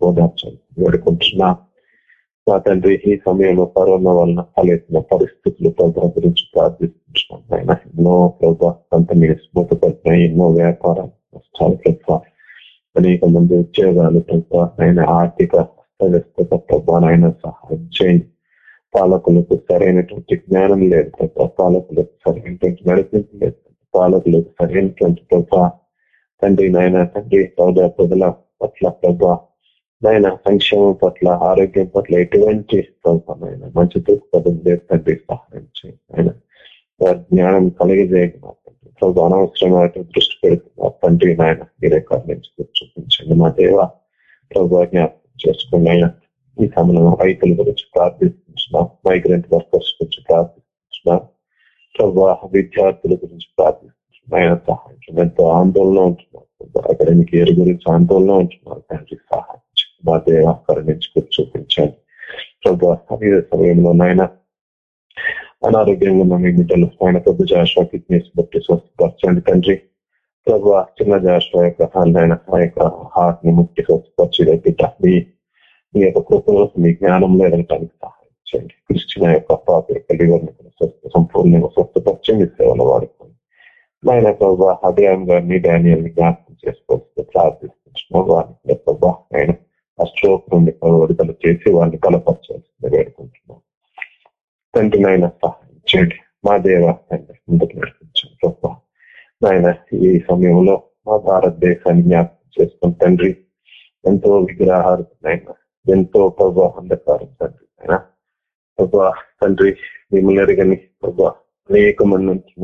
ఓదార్చండి. వేడుకుంటున్నా. నా తండ్రి ఈ సమయంలో కరోనా వలన తలెత్తిన పరిస్థితులు ప్రభు గురించి ప్రార్థిస్తున్నాం ఆయన ఎన్నో ప్రభు కంపెనీస్ మూతపడినాయి ఎన్నో వ్యాపారాలు నష్టాలు ప్రభు అనేక మంది ఉద్యోగాలు ప్రభు ఆయన ఆర్థిక అస్తవ్యస్తత ప్రభు ఆయన సహాయం చేయండి. పాలకులకు సరైనటువంటి జ్ఞానం లేదు ప్రభు పాలకులకు సరైనటువంటి నడిపింపు లేదు. పాలకులకు సరైనటువంటి ప్రభావ తండ్రి నాయన తండ్రి సౌద ప్రజల పట్ల ప్రభావ నాయన సంక్షేమం పట్ల ఆరోగ్యం పట్ల ఎటువంటి ప్రభు నాయన మంచి దృక్పథం లేదు తండ్రి సహాయం చేయండి ఆయన జ్ఞానం కలిగజేయండి మా తండ్రి. ప్రభు అనవసరమైన దృష్టి పెడుతున్నా తండ్రి నాయన మీరే కర్ణించి చూపించండి. మా దేవ ప్రభు జ్ఞాపకం చేసుకోండి ఆయన ఈ సమయంలో రైతుల గురించి ప్రార్థిస్తున్నాం. మైగ్రెంట్ వర్కర్స్ గురించి ప్రార్థిస్తున్నాం. ప్రభు విద్యార్థుల గురించి ప్రార్థిస్తున్నాం. ఆయన సహాయం ఎంతో ఆందోళన ఉంటున్నారు అకాడమిక్ ఇయర్ గురించి ఆందోళన ఉంటున్నారు తండ్రి సహాయం. మా దేవ కరుణించుకుని చూపించండి ప్రభు అదే సమయంలో నాయన అనారోగ్యంగా ఉన్న మీ బిడ్డలు ఆయన పెద్ద జాషువా ఫిట్నెస్ బట్టి స్వస్థపరచండి తండ్రి. ప్రభు చిన్న జాషువా యొక్క ఆయన ఆ యొక్క హార్ట్ని ముట్టి స్వస్థపరిచి బిడ్డ. మీ మీ యొక్క కృపలో మీ జ్ఞానంలో ఎదగటానికి సహాయం చేయండి క్రిస్టియన్ యొక్క పాప యొక్క లివర్ సంపూర్ణంగా స్వస్థపరిచి సేవలు వాడుకోండి. నాయన ప్రభు అభియాన్ గారిని డానియల్ని జ్ఞాపకం చేసుకోవచ్చు ప్రార్థిస్తున్నాం వారిని ప్రభు ఆయన ఆ స్ట్రోక్ నుండి చేసి వాళ్ళని బలపరచాల్సింది వేడుకుంటున్నాం తండ్రి నాయన సహాయం చేయండి. మా దేవ తండ్రి ముందుకు నడిపించండి. గొప్ప నాయన ఈ సమయంలో మా భారతదేశాన్ని జ్ఞాపకం చేసుకుని తండ్రి ఎంతో విగ్రహాలు నాయన ఎంతో ప్రభు అంధకారం తండ్రి ఆయన ప్రభు తండ్రి మిమ్మల్ని ఎరగని ప్రభు అనేక మంది నుంచి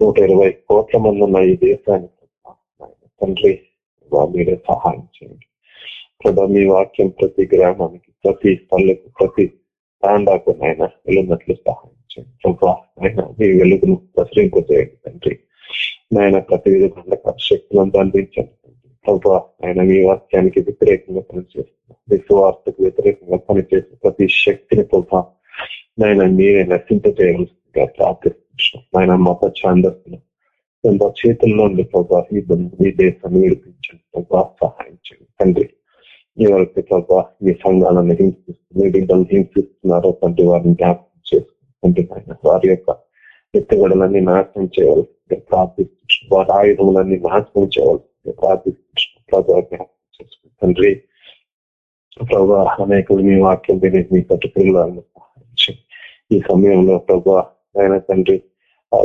నూట ఇరవై కోట్ల మంది ఉన్న ఈ దేశానికి తండ్రి మీరే సహాయం చేయండి. ప్రభా మీ వాక్యం ప్రతి గ్రామానికి ప్రతి పల్లెకు ప్రతి తాండాకు నాయన వెళ్ళినట్లు సహాయించండి చేయండి ఆయన మీ వెలుగును ప్రసరింపజేయండి తండ్రి నాయన ప్రతి విధంగా శక్తులను అందించండి ప్రభా ఆయన మీ వాక్యానికి వ్యతిరేకంగా పనిచేస్తున్నారు మీ సువార్తకు వ్యతిరేకంగా పనిచేసే ప్రతి శక్తిని ప్రభా నాయన మీరే నశింపజేయవలసిందిగా ప్రార్థిస్తున్నాం ఆయన మత ఛాందస్సులు చేతుల్లో ఉండి ప్రభా ఈ బంధు ఈ దేశాన్ని విడిపించండి ప్రభా సహాయించండి తండ్రి ఎవరికి మీ సంఘాలను హింసిస్తున్నారు హింసిస్తున్నారో తండ్రి వారిని జ్ఞాపకం చేసుకుంటే వారి యొక్క ఎత్తుగడలన్నీ నాశనం చేయవలసింది. ప్రార్థిస్తున్నాం వారి ఆయుధములన్నీ నాశనం చేయవలసింది. ప్రార్థిస్తున్నాం ప్రభా జ్ఞాపకం తండ్రి ప్రభా అనేకులు మీ వాక్యం విని మీ పట్టుకులను సహాయించి ఈ సమయంలో ప్రభా ఆయన తండ్రి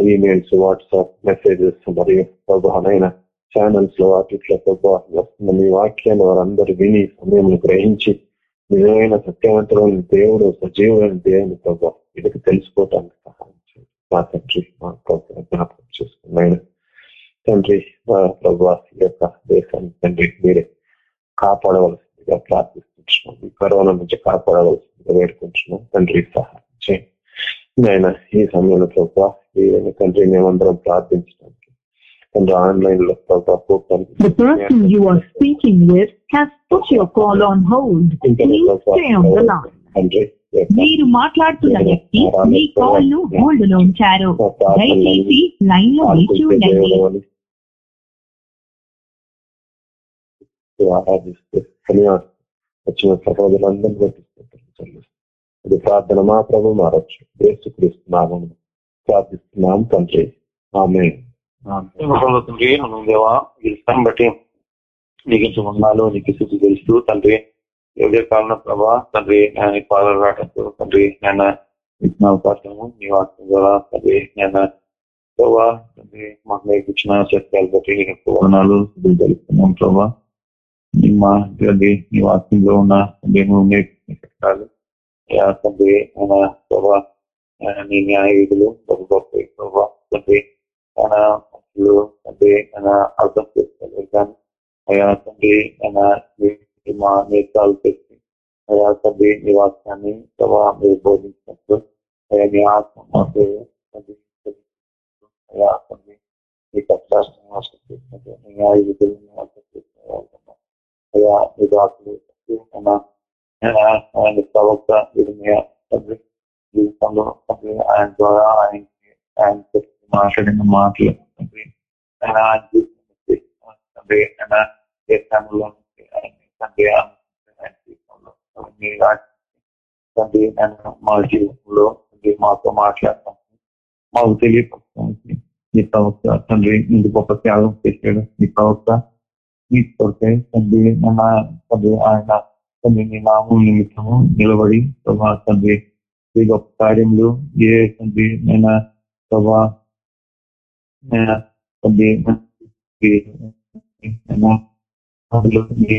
ఈమెయిల్స్ వాట్సాప్ మెసేజెస్ మరియు ప్రభానైనా ఛానల్స్లో వాటిట్లో ప్రభావ వస్తున్న మీ వాక్యాన్ని వారందరూ విని సమయంలో గ్రహించి నిజమైన సత్యవంతమైన దేవుడు సజీవమైన దేవుని ప్రభావ ఇదికి తెలుసుకోవటానికి సహాయం చేయండి. మా తండ్రి మా కోసం జ్ఞాపకం చేసుకున్నాయన తండ్రి మా ప్రభావ ఈ యొక్క దేశాన్ని తండ్రి మీరే కాపాడవలసిందిగా ప్రార్థిస్తున్నాం. ఈ కరోనా నుంచి కాపాడవలసిందిగా వేడుకుంటున్నాం. తండ్రి సహాయం చేయండి. నాయన ఈ సమయంలో ప్రభావ ఈ తండ్రి మేమందరం ప్రార్థించడం తండ్రి ఆన్లైన్లో ప్రభావ కూడటానికి The person you are speaking with has put your call on hold. Please stay on the line. తండ్రి ఈ యొక్క మీరు మాట్లాడుతున్న వ్యక్తి మీ కాల్ను హోల్డ్లో ఉంచారు. దయచేసి లైన్లో వేచి ఉండండి ఆరాధిస్తూ ధన్యవాదాలు వచ్చిన సహోదరులందరినీ బట్టి చెల్లిస్తాం ఇది ప్రార్థన మా ప్రభు మారచ్చు దేశ క్రీస్తున్నాము ప్రార్థిస్తున్నాం తండ్రి ఆమె తండ్రి మనం దేవా ఈ స్థానం బట్టి నీకు ఇంత నీకు స్థితి తెలుస్తూ తండ్రి ఎవరి కాలం ప్రభా తండ్రి నేను పాలన రావటంతో తండ్రి నేను ఇచ్చిన అవకాశము నీ వాక్యం ద్వారా తండ్రి నేను ప్రభా తండ్రి మాకు నీకు ఇచ్చిన సత్యాలు బట్టి నీకు వర్ణాలు స్థితి తెలుస్తున్నాం ప్రభా. నీ మా తండ్రి నీ వాక్యంలో ఉన్న నేను నేర్చుకుంటాను అయ్యా తండ్రి ఆయన ప్రభా నీ న్యాయ విధులు గొప్ప గొప్ప ప్రభా తండ్రి ఆయన మనుషులు తండ్రి ఆయన అర్థం చేసుకోలేదు కానీ అయ్యా తండ్రి ఆయన మా నేత్రాలు పెట్టి అయ్యా తండ్రి నీ వాక్యాన్ని ప్రభా మీరు బోధించినప్పుడు అయ్యా నీ ఆత్మ మాకు అయ్యా తండ్రి మీ కష్టాలను అర్థం చేసినట్టు నీ న్యాయ విధులను అర్థం చేసుకునే అయ్యా మీ దాసులు ఆయన ప్రవక్త తండ్రి జీవితంలో తండ్రి ఆయన ద్వారా ఆయనకి ఆయన చెప్పి మాట్లాడిన మాటలు తండ్రి ఆయన ఆయన తండ్రి ఆయన ఏ తండ్రి జీవితంలో అవన్నీ తండ్రి ఆయన మా జీవితంలో తండ్రి మాతో మాట్లాడతాం మాకు తెలియపరచడానికి ఈ ప్రవక్త తండ్రి ఇంత గొప్ప త్యాగం చేశాడు. ఈ ప్రవక్త ఈ కొరకే తండ్రి మన తండ్రి ఆయన తండ్రి నీ నామం నిమిత్తము నిలబడి ప్రభా తండ్రి ఈ గొప్ప కార్యములు ఏ తండ్రి నేను ప్రభా నేను తండ్రి ఈ నేను అందులో ఈ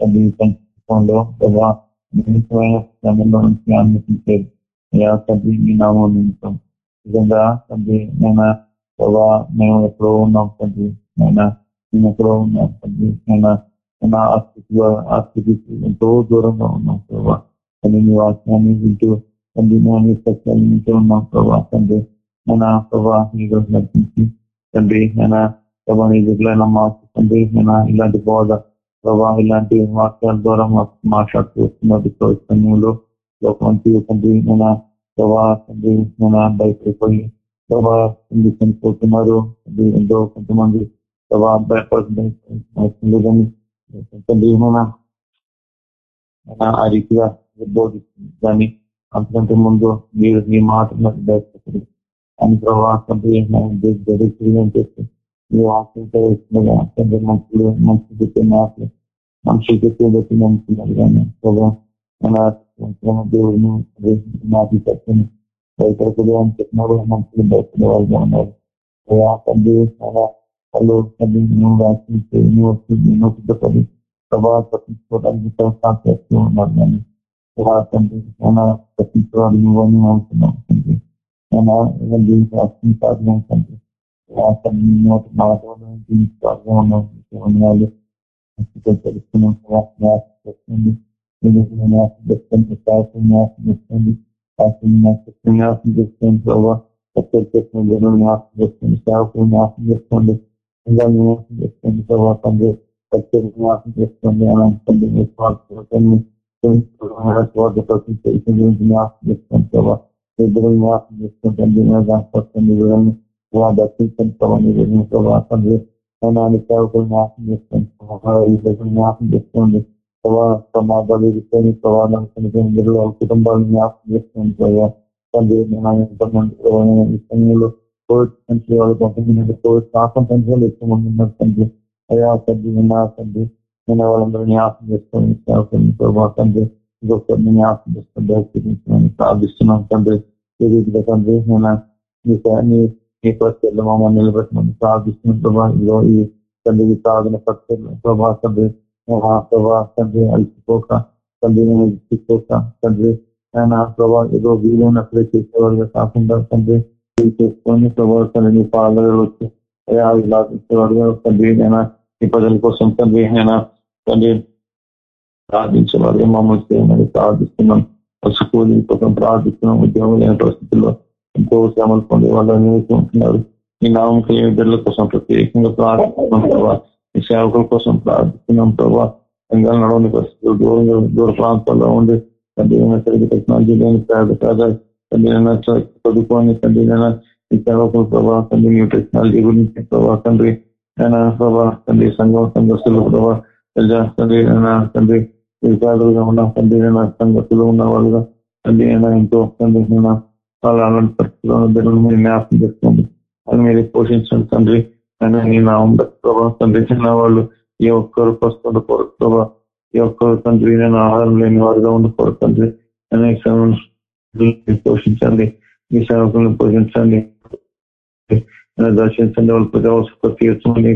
తండ్రి సంస్థలో ప్రభా నిమిత్తమైన శ్రమలో నుంచి అనుమతించారు అయ్యా తండ్రి మీ నామం నిమిత్తం. నిజంగా తండ్రి నేను ప్రభా మేము ఎక్కడో ఉన్నాం తండ్రి నేను మేము ఎక్కడో ఉన్నాం తండ్రి నేను నేను ఆ స్థితిలో ఆ స్థితికి ఎంతో దూరంగా ఉన్నాం ప్రభా. తండ్రి మీ వాక్యాన్ని వింటూ తండ్రి నేను మీ సత్యాన్ని వింటూ ఉన్నాం ప్రభా తండ్రి. నేను ప్రభా ఈ రోజు నడిపించి తండ్రి నేను ప్రభా నీ దగ్గర మాకు తండ్రి నేను ఇలాంటి బోధ ప్రభా ఇలాంటి వాక్యాల ద్వారా మాకు మాట్లాడుతూ వస్తున్నది సమయంలో లోకానికి తండ్రి ప్రభా తండ్రి భయపడిపోయి ప్రభా తండ్రి చనిపోతున్నారు తండ్రి ఎంతో కొంతమంది ప్రభా భయపడుతుంది తండ్రి ఆ రీతిగా బోధిస్తుంది కానీ అంతకంటే ముందు మీరు మీ మాట నాకు భయపడుతుంది అని ప్రభా తండ్రి మీ వాక్యంతో తండ్రి మనుషులు మనుషులు చెప్పే మాటలు మనుషులు చెప్పే బట్టి నమ్ముతున్నారు. కానీ ప్రభా మన ప్రేమ దేవుడిని మాటి సత్యం భయపడకూడదు అని మనుషులు భయపడే వాళ్ళుగా ఉన్నారు అయ్యా తండ్రి మన వాళ్ళు తండ్రి నువ్వు నువ్వు వస్తుంది నువ్వు సిద్ధపడి ప్రభావం తప్పించుకోవడానికి ప్రయత్నం చేస్తూ ఉన్నారు కానీ అయ్యా తండ్రి మన తప్పించుకోవాలి నువ్వు అని తండ్రి దీనికి తండ్రి తండ్రి నోటి దీనికి సాధనం ఉన్నావు తెలుస్తున్నాం చేస్తుంది దర్శించండి ప్రమాదాలు విషయాన్ని ప్రమాదాలు కుటుంబాలను ప్రభావాలు వాళ్ళ కుటుంబాలను జ్ఞాపకం ఎంతమంది ప్రభావ నేను ఈ సమయంలో కోవిడ్ నుంచి వాళ్ళు పంపించినట్టు కోవిడ్ కాకుండా వాళ్ళు ఎక్కువ మంది ఉన్నారు తండ్రి. అయ్యా తండ్రి నిన్న తండ్రి నేను వాళ్ళందరూ న్యాసం చేసుకొని సేవకుని ప్రభావ తండ్రి ఇంకొకరిని న్యాసం చేసుకొని దయచేయించమని ప్రార్థిస్తున్నాం తండ్రి. ఈ రీతిగా తండ్రి నేను మీ స- పరిస్థితుల్లో మమ్మల్ని నిలబెట్టమని ప్రార్థిస్తున్నాం ప్రభావ ఇదిగో ఈ తండ్రి సాధన పరిస్థితుల్లో ప్రభావ తండ్రి మహా ప్రభా తండ్రి అలసిపోక తండ్రి నేను ఇచ్చిపోక తండ్రి ఆయన ప్రభా ఏదో వీలైనప్పుడే చేసేవాళ్ళుగా కాకుండా తండ్రి వీలు చేసుకొని ప్రభావ తండ్రి నీ పాలన వచ్చి అయ్యా ఇలా ఇచ్చేవాడుగా తండ్రి నేను ఈ ప్రజల కోసం తండ్రి నేను తండ్రి ప్రార్థించేవాడుగా మమ్మల్ని చేయమని ప్రార్థిస్తున్నాం స్కూల్ కోసం ప్రార్థిస్తున్నాం ఉద్యోగం లేని పరిస్థితుల్లో ఎంతో శ్రమలు పొందే వాళ్ళు ఉంటున్నారు ఈ నామం కలిగిన బిడ్డల కోసం ప్రత్యేకంగా ప్రార్థిస్తున్నాం ప్రభావ మీ సేవకుల కోసం ప్రార్థిస్తున్నాం ప్రభావ రంగాలు నడవని పరిస్థితులు దూరం దూర ప్రాంతాల్లో ఉండి తండ్రి సరిగ్గా టెక్నాలజీ లేని పేద పేద తండ్రి చదువుకోని చ- చదువుకొని తండ్రి అయినా సేవకుల ప్రభావ తండ్రి మీ టెక్నాలజీ గురించి ప్రభావ తండ్రి అయినా ప్రభావ తండ్రి సంఘం సంఘస్థులు ప్రభావ తండ్రి తండ్రి విద్యార్థులుగా ఉన్న తండ్రి అయినా సంఘస్థులు ఉన్న వాళ్ళుగా తండ్రి అయినా ఎంతో తండ్రి అయినా చాలా అలాంటి పరిస్థితుల్లో బిడ్డలు మీరు జ్ఞాపకం చేసుకోండి. అది మీరు పోషించండి తండ్రి. అయినా నీ నామం బట్టి ప్రభావ తండ్రి వాళ్ళు ఏ ఒక్కరు పసుకుంటూ కొరకు ప్రభా ఏ ఒక్కరు తండ్రి నేను ఆహారం లేని వారుగా ఉండకూడదు తండ్రి అనేక పోషించండి మీ సేవకులను పోషించండి దర్శించండి వాళ్ళ ప్రతి అవసరం తీర్చమని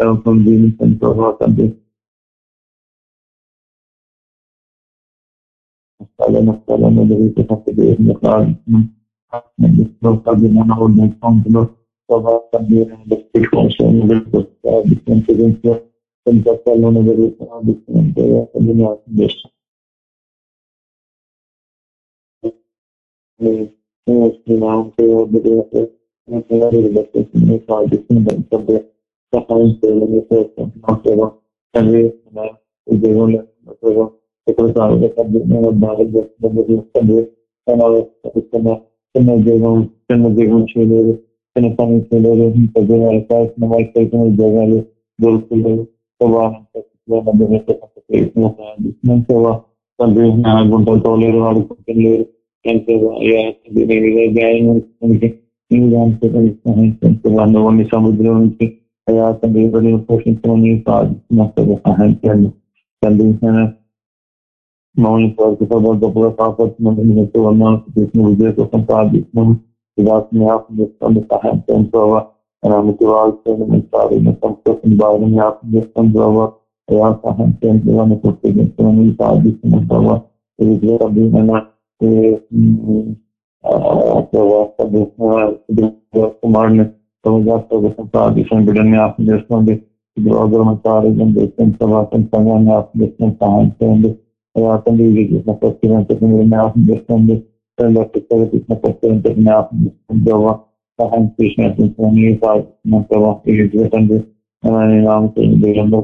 సేవకులను దీవించండి ప్రభావ తండ్రి కలకత్తాలోనే జరుగుతున్నా సహాయం చేయాలని ప్రయత్నం ఉద్యోగం లేకుండా ఎక్కడ బాగా చేస్తున్నా నష్టాలు నష్టాలను ఎదుర్కొన్నట్టు దేవుని యొక్క ఆజ్ఞను ప్రభావ తండ్రి కొన్ని చట్టాల్లోనే జరుగుతున్న చేస్తాం సహాయం చేయాలని కోరుకుంటున్నాం తండ్రి ఉద్యోగం లేకుండా ఇక్కడ బాగా చేస్తుంది చిన్న ఉద్యోగం చిన్న ఉద్యోగం చేయలేదు చిన్న పని చేయలేదు పెద్ద కావాల్సిన వాళ్ళకి ఉద్యోగాలు దొరుకుతలేదు తండ్రి గుంటలు తోలేరు వాడుకుంటూ లేరు వాడిని సముద్రం నుంచి అయా తండ్రి ఎవరిని పోషించమని ప్రార్థిస్తున్నట్టు సహాయం చేయండి తండ్రి మమ్మల్ని ప్రభుత్వ గొప్పగా కాపాడుతున్నాం ఎంతో వర్ణాలు చేసిన విజయ కోసం ప్రార్థిస్తున్నాం వివాసం జ్ఞాపకం చేసుకోండి సహాయం చేయండి ప్రభావ అమితి వాళ్ళు చేయండి మంచి ఆరోగ్యం సంతోషం బాగా జ్ఞాపకం చేసుకోండి ప్రభావ అయా సహాయం చేయండి వాడిని ప్రత్యేకించమని ప్రార్థిస్తున్నాం ప్రభావ ఈ విజయ కుమారుని కోసం ప్రార్థించిన బిడ్డని జ్ఞాపకం చేసుకోండి ఇది రోజుల మంచి ఆరోగ్యం చేసిన ప్రభావం సంఘాన్ని జ్ఞాపకం చేసుకుని సహాయం చేయండి అతను చేసిన ప్రత్యేకంగా మీరు జ్ఞాపకం చేసుకోండి తీసిన ప్రత్యేకంగా జ్ఞాపకం చేసుకోండి ప్రభావ సహాయం చేసినటువంటి ప్రార్థిస్తున్నాం ప్రభావ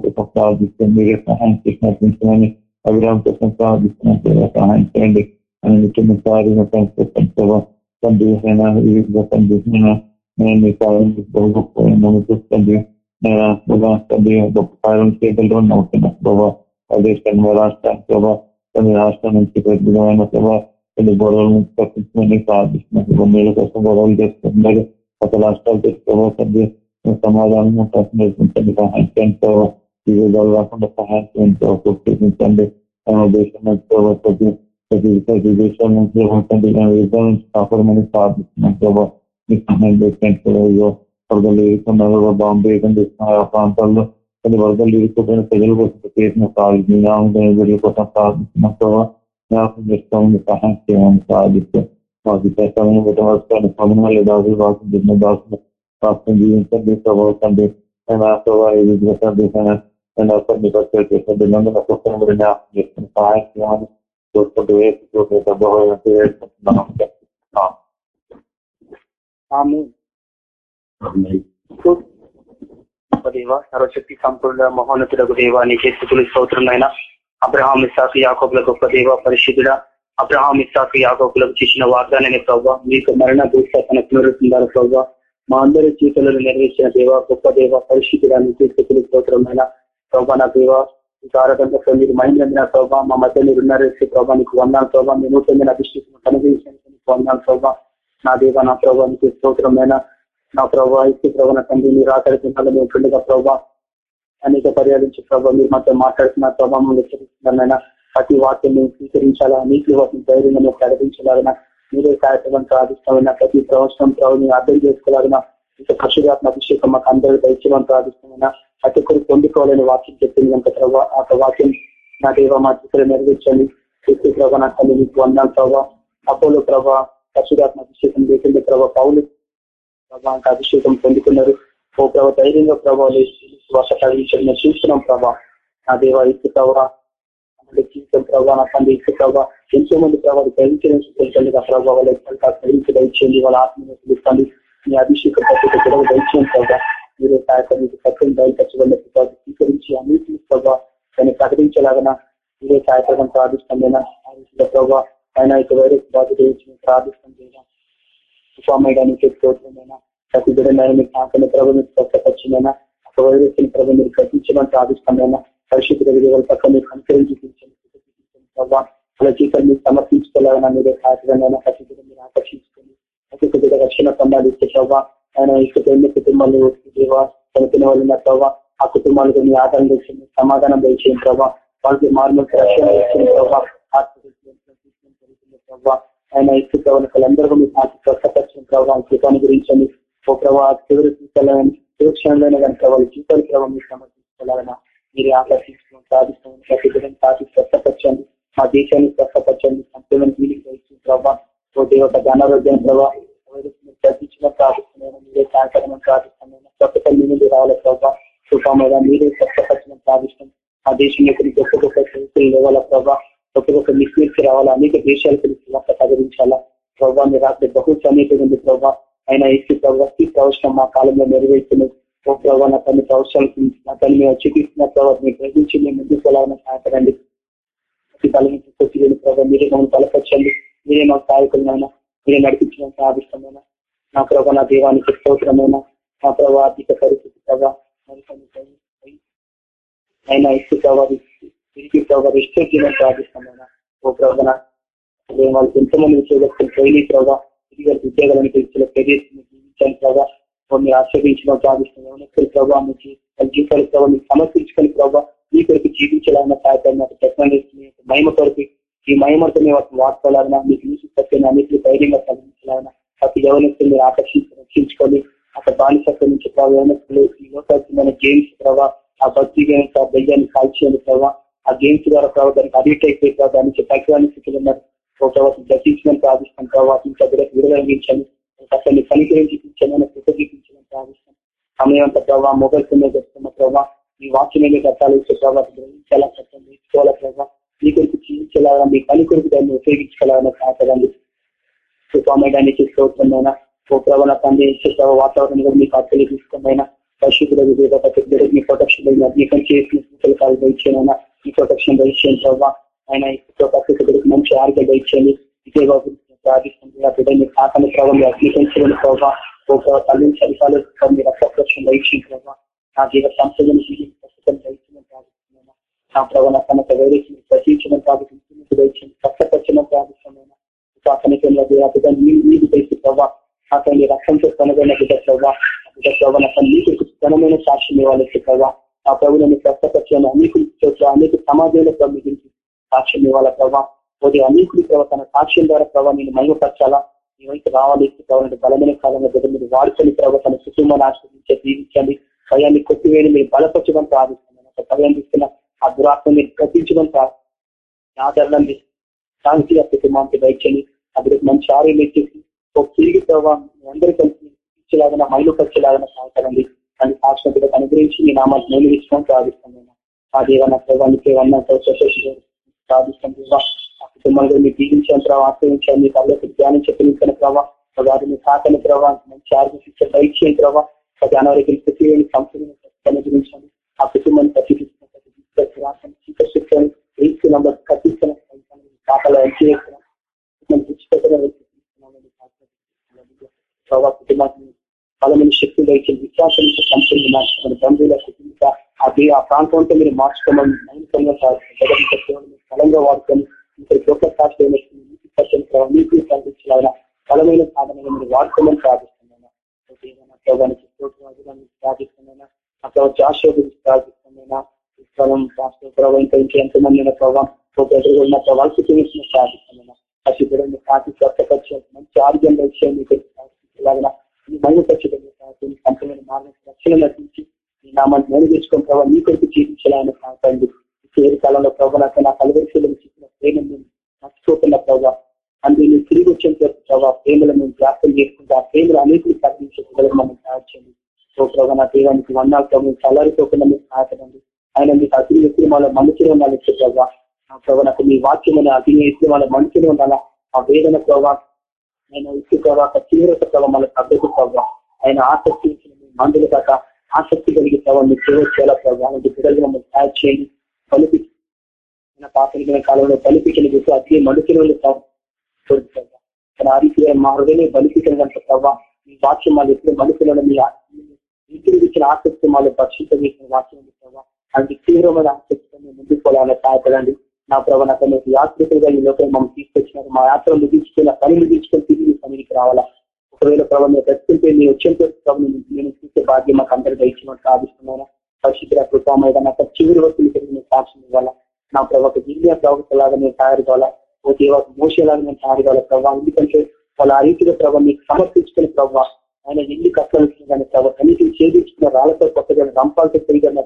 కోసం మీరే సహాయం చేసినటువంటి అభిరామ్ కోసం ప్రార్థిస్తున్నాం ప్రభావ సహాయం చేయండి అని ముఖ్యమైన కార్యం ప్రభావ తండ్రి ఈ విధంగా తండ్రి నేను మీ కార్యం బహు గొప్ప తండ్రి గొప్ప కార్యం చేయగలరు నమ్ముతున్నాను ప్రభావ అదే రాష్ట్రానికి ప్రభావ కొన్ని రాష్ట్రం నుంచి పెద్దమైన ప్రభావ కొన్ని గొడవల నుంచి తప్పించమని ప్రార్థిస్తున్నారు మేల కోసం గొడవలు చేస్తున్నారు కొత్త రాష్ట్రాలు తెచ్చుకోవాలి సమాధానం నేర్పించండి సహాయం చేయండి ప్రభావ ఈ విధాలు సహాయం చేయండి ప్రత్యేకించండి దేశం నుంచి ప్రతి ప్రతి ప్రతి దేశాల నుంచి విధాల నుంచి కాపాడమని ప్రార్థిస్తున్నాం ప్రభావ మీకు సహాయం చేయండి వరదలు ఇరుకున్నారు బాంబే ఆ ప్రాంతాల్లో కొన్ని వరదలు ఇరుక్కుపోయిన ప్రజల కోసం చేసిన ప్రార్థన కోసం ప్రార్థిస్తున్నాం ప్రభావ జ్ఞాపకం చేస్తామని సహాయం చేయమని ప్రార్థిస్తూ మాకు చేస్తామని పెట్టవలసిన సమన్వయ దాసులు రాసిన జిన్న దాసులు రాష్ట్రం జీవించండి ప్రభావ తండ్రి ఆయన ప్రభావ ఈ విధంగా తండ్రి ఆయన కొన్ని పరిచయం చేసిన బిల్లందరూ ఒక్కొక్కరు మీరు జ్ఞాపకం చేసుకుని సహాయం చేయమని కోరుకుంటూ వేసుకుంటున్నాం దేవ సర్వశక్తి సంపూర్ణ మహోన్నతులకు దేవ నీకే స్థితులు స్తోత్రులైనా అబ్రహాం ఇస్సాకు యాకోబుల గొప్ప దేవ పరిశుద్ధుడ అబ్రహాం ఇస్సాకు యాకోబులకు చేసిన వాగ్దానాన్ని ప్రభావ మీకు మరణ దూష తన పునరుతుందారు ప్రభావ మా అందరి జీవితంలో నెరవేర్చిన దేవ గొప్ప దేవ పరిశుద్ధుడ నీకే స్థితులు స్తోత్రమైన ప్రభా నా దేవ మీకు ఆరాధనలో మీరు మహిళ ప్రభావ మా మధ్య మీరు ఉన్నారు ప్రభావ నీకు వందాలు ప్రభావ మీ నూతన అభిషేకం కనుగరించడానికి నీకు వందాలు ప్రభావ నా దేవ నా ప్రభావ నీకు స్తోత్రమైన నా ప్రభావ ఇస్తే ప్రభావ నా తండ్రి మీరు ఆకరిస్తున్నారు మేము ఉంటుండగా ప్రభావ అనేక పర్యాలించి ప్రభావ మీరు మాతో మాట్లాడుతున్న ప్రభావం హెచ్చరిస్తున్నారైనా ప్రతి వాక్యం మేము స్వీకరించాలా? నీటి వాటిని ధైర్యంగా మేము ప్రకటించాలన్నా మీరే కార్యక్రమం ప్రార్థిస్తామైనా ప్రతి ప్రవచనం ప్రభావం అర్థం చేసుకోవాలన్నా ఇక పశురాత్మ అభిషేకం మాకు అందరూ దయచేయడం ప్రార్థిస్తామైనా ప్రతి ఒక్కరు పొందుకోవాలని వాక్యం చెప్పింది కనుక ప్రభావ ఆ వాక్యం నా దేవ మా చిత్రం నెరవేర్చండి. శక్తి ప్రభావ నా తల్లి మీకు వందాలు ప్రభావ అపోలో ప్రభావ పశురాత్మ అభిషేకం చేసింది ప్రభావ పౌలు ప్రభా ప్రభావ అభిషేకం పొందుకున్నారు. ఓ ప్రభావ ధైర్యంగా ప్రభావాలు వర్ష కలిగించడం. చూస్తున్నాం ప్రభా. నా దేవ ఇసు ప్రభావ జీవితం ప్రభావ నా తండ్రి ఇసు ప్రభావ ఎంతో మంది ప్రభావాలు గ్రహించడం తెలుసండి ఆ ప్రభావాలు గ్రహించి దయచేయండి. వాళ్ళ ఆత్మీయ తెలుస్తుంది మీ అభిషేక పద్ధతి గొడవ దయచేయం ప్రభావ మీరు సహాయక సత్యం బయలుపరచబడిన స్వీకరించి అన్నింటినీ ప్రభావ దాన్ని ప్రకటించలాగన మీరే సహాయపడడం ప్రార్థిస్తాం. ప్రభావ ఆయన ఇక వైరస్ బాధ్యత ప్రార్థిస్తాం. స్వామి ఉపమయడానికి స్తోత్రమైనా ప్రతి బిడ్డలైనా మీకు ఆకలి ప్రభు మీకు స్వచ్ఛపరిచినైనా ఒక వైరస్ ప్రభు మీరు గ్రహించడం ప్రార్థిస్తామైనా పరిశుద్ధ విలువల పక్క మీరు అలా జీవితం మీరు సమర్పించుకోవాలన్నా మీరే ప్రతి బిడ్డ మీరు ఆకర్షించుకొని ప్రతి బిడ్డ రక్షణ పొందాలి ఇచ్చే ఆయన ఇసుక ఎన్ని కుటుంబాలు చనిపోయిన వాళ్ళు ఉన్న ప్రభావ ఆ కుటుంబాలకు మీ తెచ్చింది సమాధానం తెచ్చిన ప్రభావ వాళ్ళకి మార్మల్ రక్షణ ఇచ్చిన ప్రభావ ఆయన ఇసు ప్రవణకులందరూ మీకు నాకు స్వస్థపరిచిన ప్రభావ కృపాన్ని గురించండి ఓ ప్రభావ చివరి తీసుకోవాలని సురక్షణలోనే కనుక వాళ్ళ జీవితాలు ప్రభావం మీరు సమర్పించుకోవాలన్నా మీరు ఆకర్షించడం సాధిస్తామని ప్రతి బిడ్డను సాధి స్వస్థపరచండి. మా దేశాన్ని స్వస్థపరచండి. సంపూర్ణ వీలికి వహించిన ప్రభావ ఓ దేవత ధనారోగ్యం ప్రభావ చర్చించిన ప్రార్థిస్తున్నాను మీరే సహకారం ప్రార్థిస్తున్నాను స్వచ్ఛత మీ రావాలి ప్రభావ కృపమైన మీరే స్వస్థపరచడం ప్రార్థిస్తాం ఆ దేశం యొక్క గొప్ప గొప్ప చరిత్రలు లేవాలా ప్రభావ గొప్ప గొప్ప మిస్మీర్కి రావాలా? అనేక దేశాలకు వార్త ప్రకటించాలా? ప్రభావ మీరు రాత్రి బహు సమీపంగా ఉంది ప్రభావ ఆయన ఇచ్చి ప్రవృత్తి ప్రవచనం మా కాలంలో నెరవేర్చున్నది ఓ ప్రభావ నా తల్లి ప్రవచనాలకు నా తల్లి మేము చూపిస్తున్న ప్రభావ మీరు గ్రహించి మేము ముందుకు వెళ్ళాలని సహాయపడండి. ప్రభావ మీరే మమ్మల్ని బలపరచండి. మీరే మా సహాయకులమైన మీరే నడిపించడం సాధిష్టమైన నా ప్రభావ నా దేవానికి స్తోత్రమైన? నా ప్రభావ ఆర్థిక పరిస్థితి ప్రభావ ఆయన ఇసు ప్రభావ తిరిగి ప్రభావ ఇష్టం చేయడం సాధిష్టమైన ఓ ప్రభావ వాళ్ళకి ఎంతమంది ఉద్యోగస్తులు ట్రైనింగ్ ప్రభావ తిరిగి ఉద్యోగాలను తెలిసిన కెరీర్స్ జీవించాలి ప్రభావ మీరు ఆశ్రయించడం సాధిస్తున్నాం ప్రభావ మీకు జీవితాలు ప్రభావ మీకు సమర్పించుకొని ప్రభావ మీ కొరకు జీవించాలన్న సహాయపడిన టెక్నాలజీ మహిమ కొరకు ఈ మహిమతో మేము వాటిని వాడుకోవాలన్నా మీకు యూసి సత్యం అన్నింటినీ ధైర్యంగా ప్రతి యవనస్తులు మీరు ఆకర్షించి రక్షించుకొని అక్కడ బానిసత్వం నుంచి ప్రభావ యవనస్తులు ఈ గేమ్స్ ప్రభావ ఆ భక్తి గేమ్స్ ఆ దయ్యాన్ని కాల్చేయండి ప్రభావ ఆ గేమ్స్ ద్వారా ప్రభావ దానికి అడిక్ట్ అయిపోయి ప్రభావ దాని నుంచి స్థితిలో ఉన్నారు ప్రభావ దర్శించమని ప్రార్థిస్తాం ప్రభావ ఇంకా విడుదలందించండి అతన్ని కనికరించి ఇచ్చామని కృతజ్ఞించమని ప్రార్థిస్తాం సమయం అంతా ప్రభావ మొబైల్ ఫోన్ చేస్తున్న ప్రభావ మీ వాక్యమే కట్టాలి ఇచ్చే ప్రభావ గ్రహించాలా చట్టం నేర్చుకోవాలా ప్రభావ మీ కొరకు జీవించాలా మీ పని కొరకు దాన్ని ఉపయోగించుకోవాలని సహాయపడండి సుఖమయడానికి స్తోత్రమైన ఓ ప్రభావ తండ్రి ప్రభావ వాతావరణం కూడా మీకు అర్థలు తీసుకోమైనా పరిశుద్ధులకు మీ ప్రొటెక్షన్ అగ్నికం చేసిన కాలు దయచేయనైనా. ఈ ప్రొటెక్షన్ దయచేయండి ప్రభావ ఆయన ప్రస్తుతకు మంచి ఆరోగ్యం దయచేయండి ఇదే బాబు ప్రార్థిస్తుంది ఆ బిడ్డ కాకని ప్రభావం అగ్నికరించడం అగ్నికం చేయని ప్రభావ ఓ ప్రభావ తల్లిని మీ రక్త ప్రొటెక్షన్ దయచేయండి ప్రభావ నా జీవ సంస్థలను ప్రస్తుతం దయచేయమని ప్రార్థిస్తున్నాను నా ప్రభావ తనక వైరస్ని ప్రశ్నించడం ప్రార్థించి దయచేయండి కష్టపరచడం ప్రార్థిస్తున్నాను అతనికంలో బిడ్డ మీకు తెలిసి ప్రభావ అతని రక్తంతో కొనగైన బిడ్డ ప్రభావ బిడ్డ ప్రభావ నీకు మీకు ఘనమైన సాక్ష్యం ఇవ్వాలి ప్రభావ ఆ ప్రభుత్వం కష్టపరిచిన. అనేక చోట్ల అనేక సమాజంలో ప్రమిదించి సాక్ష్యం ఇవ్వాలా ప్రభావ పోతే అనేకుడి ప్రభావ తన సాక్ష్యం ద్వారా ప్రభావ నేను మహిమపరచాలా? మీ వైపు రావాలి ప్రభావ బలమైన కాలంలో దగ్గర మీరు వాడుకొని ప్రభావ తన కుటుంబాన్ని ఆశ్రదించే జీవించండి భయాన్ని కొట్టివేయని మీరు బలపరచడం ప్రార్థిస్తున్నాను. ఒక భయం తీసుకున్న ఆ దురాత్మ మీరు కట్టించడం ఆదరణ శాంతి ఆ కుటుంబానికి దయచని అప్పుడు మంచి ఆరోగ్యం ఇచ్చేసి ఒక తిరిగి ప్రభావం అందరూ కలిసి ఇచ్చేలాగా మైలు ఖర్చులాగా సహాయపడండి అని సాక్షిగా అనుగ్రహించి మీ నామాలు నేను ఇష్టం ప్రార్థిస్తాను ఆ దేవన ప్రభావానికి ప్రార్థిస్తాం ఆ కుటుంబాలు మీరు జీవించాను ప్రభావ ఆశ్రయించాను మీ కళ్ళకి ధ్యానం చెప్పిన ప్రభావ వారిని సాకని ప్రభావ మంచి ఆరోగ్యం ఇచ్చే దయచేయని ప్రభావ ప్రతి అనారోగ్యం ప్రతి ఆ కుటుంబాన్ని ప్రతిష్ఠించండి. చీకటి నంబర్ కట్టించిన కాకలు ప్రభావ కుటుంబాన్ని బలమైన శక్తులు ఇచ్చిన విశ్వాసం సంపూర్ణ బంధువుల కుటుంబ అది ఆ ప్రాంతంతో మీరు మార్చుకోమని నైన్కంగా బలంగా వాడుకొని ఇక్కడ గొప్ప సాక్షి మీకు సాధించాలన్న బలమైన సాధనగా మీరు వాడుకోమని ప్రార్థిస్తున్నాను. ప్రభానికి ప్రార్థిస్తున్నాను. అక్కడ జాషో గురించి ప్రార్థిస్తున్నాను. స్థలం రాష్ట్ర ప్రభావం ఇంకా ఇంకా ఎంతమంది ప్రభావం ఉన్న ప్రభావాలు చూపించిన ప్రార్థిస్తున్నాను. అతి కూడా పార్టీ స్వస్థపరిచే మంచి ఆరోగ్యం విషయం మీకు రక్షణ నటించి ఈ నామాన్ని నేను చేసుకుని ప్రభావ మీ కొరకు జీవించాలని కాకండి చివరి కాలంలో ప్రభావ నా చెప్పిన ప్రేమను మర్చిపోతున్న ప్రభావ అందుకే తిరిగి వచ్చిన ప్రభావ ప్రేమలను మేము జ్ఞాపకం చేసుకుంటే ఆ ప్రేమలు అనేకులు మనం సహాయించండి ఓ ప్రభావ నా దేవానికి వన్నాలు ప్రభావం చల్లారిపోకుండా మీరు సహాయపడండి. ఆయన మీకు అగ్ని ఎత్తులు వాళ్ళ మనసులో ఉండాలి ప్రభావ. ప్రభావ నాకు మీ వాక్యం అగ్ని ఎత్తులు వాళ్ళ మనసులో ఉండాలా? ఆ వేదన ప్రభావ ఆయన ఇసు ప్రభావ తీవ్రత ప్రభావ మన పద్ధతి ప్రభావ ఆయన ఆసక్తి మందులు కాక ఆసక్తి కలిగి ప్రభావ మీరు సేవ చేయాల ప్రభావ బిడ్డలు మమ్మల్ని తయారు చేయండి కలిపి పాపలిగిన కాలంలో బలిపికలు చెప్పి అతి మనుషులు ఆ రీతిగా మా హృదయమే బలిపికలు కనుక ప్రభావ. మీ వాక్యం వాళ్ళు ఎప్పుడు మనుషులను మీ ఇంటికి ఇచ్చిన ఆసక్తి వాళ్ళు పరిశుద్ధ చేసిన వాక్యం ప్రభావ. అది తీవ్రమైన ఆసక్తితో మేము ముందుకు పోవాలని సహాయపడండి. నా ప్రభావ నాకు మీకు యాత్రికులుగా ఈ లోపల మమ్మల్ని తీసుకొచ్చినారు. మా యాత్ర ముగించుకుని పని ముగించుకొని తిరిగి సమీకి రావాలా? ఒకవేళ ప్రభావ మీరు బ్రతుకుంటే మీ వచ్చేంత నేను చూసే భాగ్యం మాకు అందరికీ ఇచ్చినట్టు సాధిస్తున్నాను పరిశుద్ధ కృపమైన నాకు చివరి వరకు నేను సాక్ష్యం ఇవ్వాలా నా ప్రభావ జిల్లా ప్రవక్తలాగా నేను తయారు కావాలా ఓ దేవ మోసేలాగా నేను తయారు కావాలా ప్రభావ ఎందుకంటే వాళ్ళ ఆ రీతిలో ప్రభావ మీకు సమర్పించుకునే ప్రభావ ఆయన ఎన్ని కష్టాలు కానీ ప్రభావ కనీసం చేయించుకున్న రాళ్ళతో కొత్తగా రంపాలతో పెరిగిన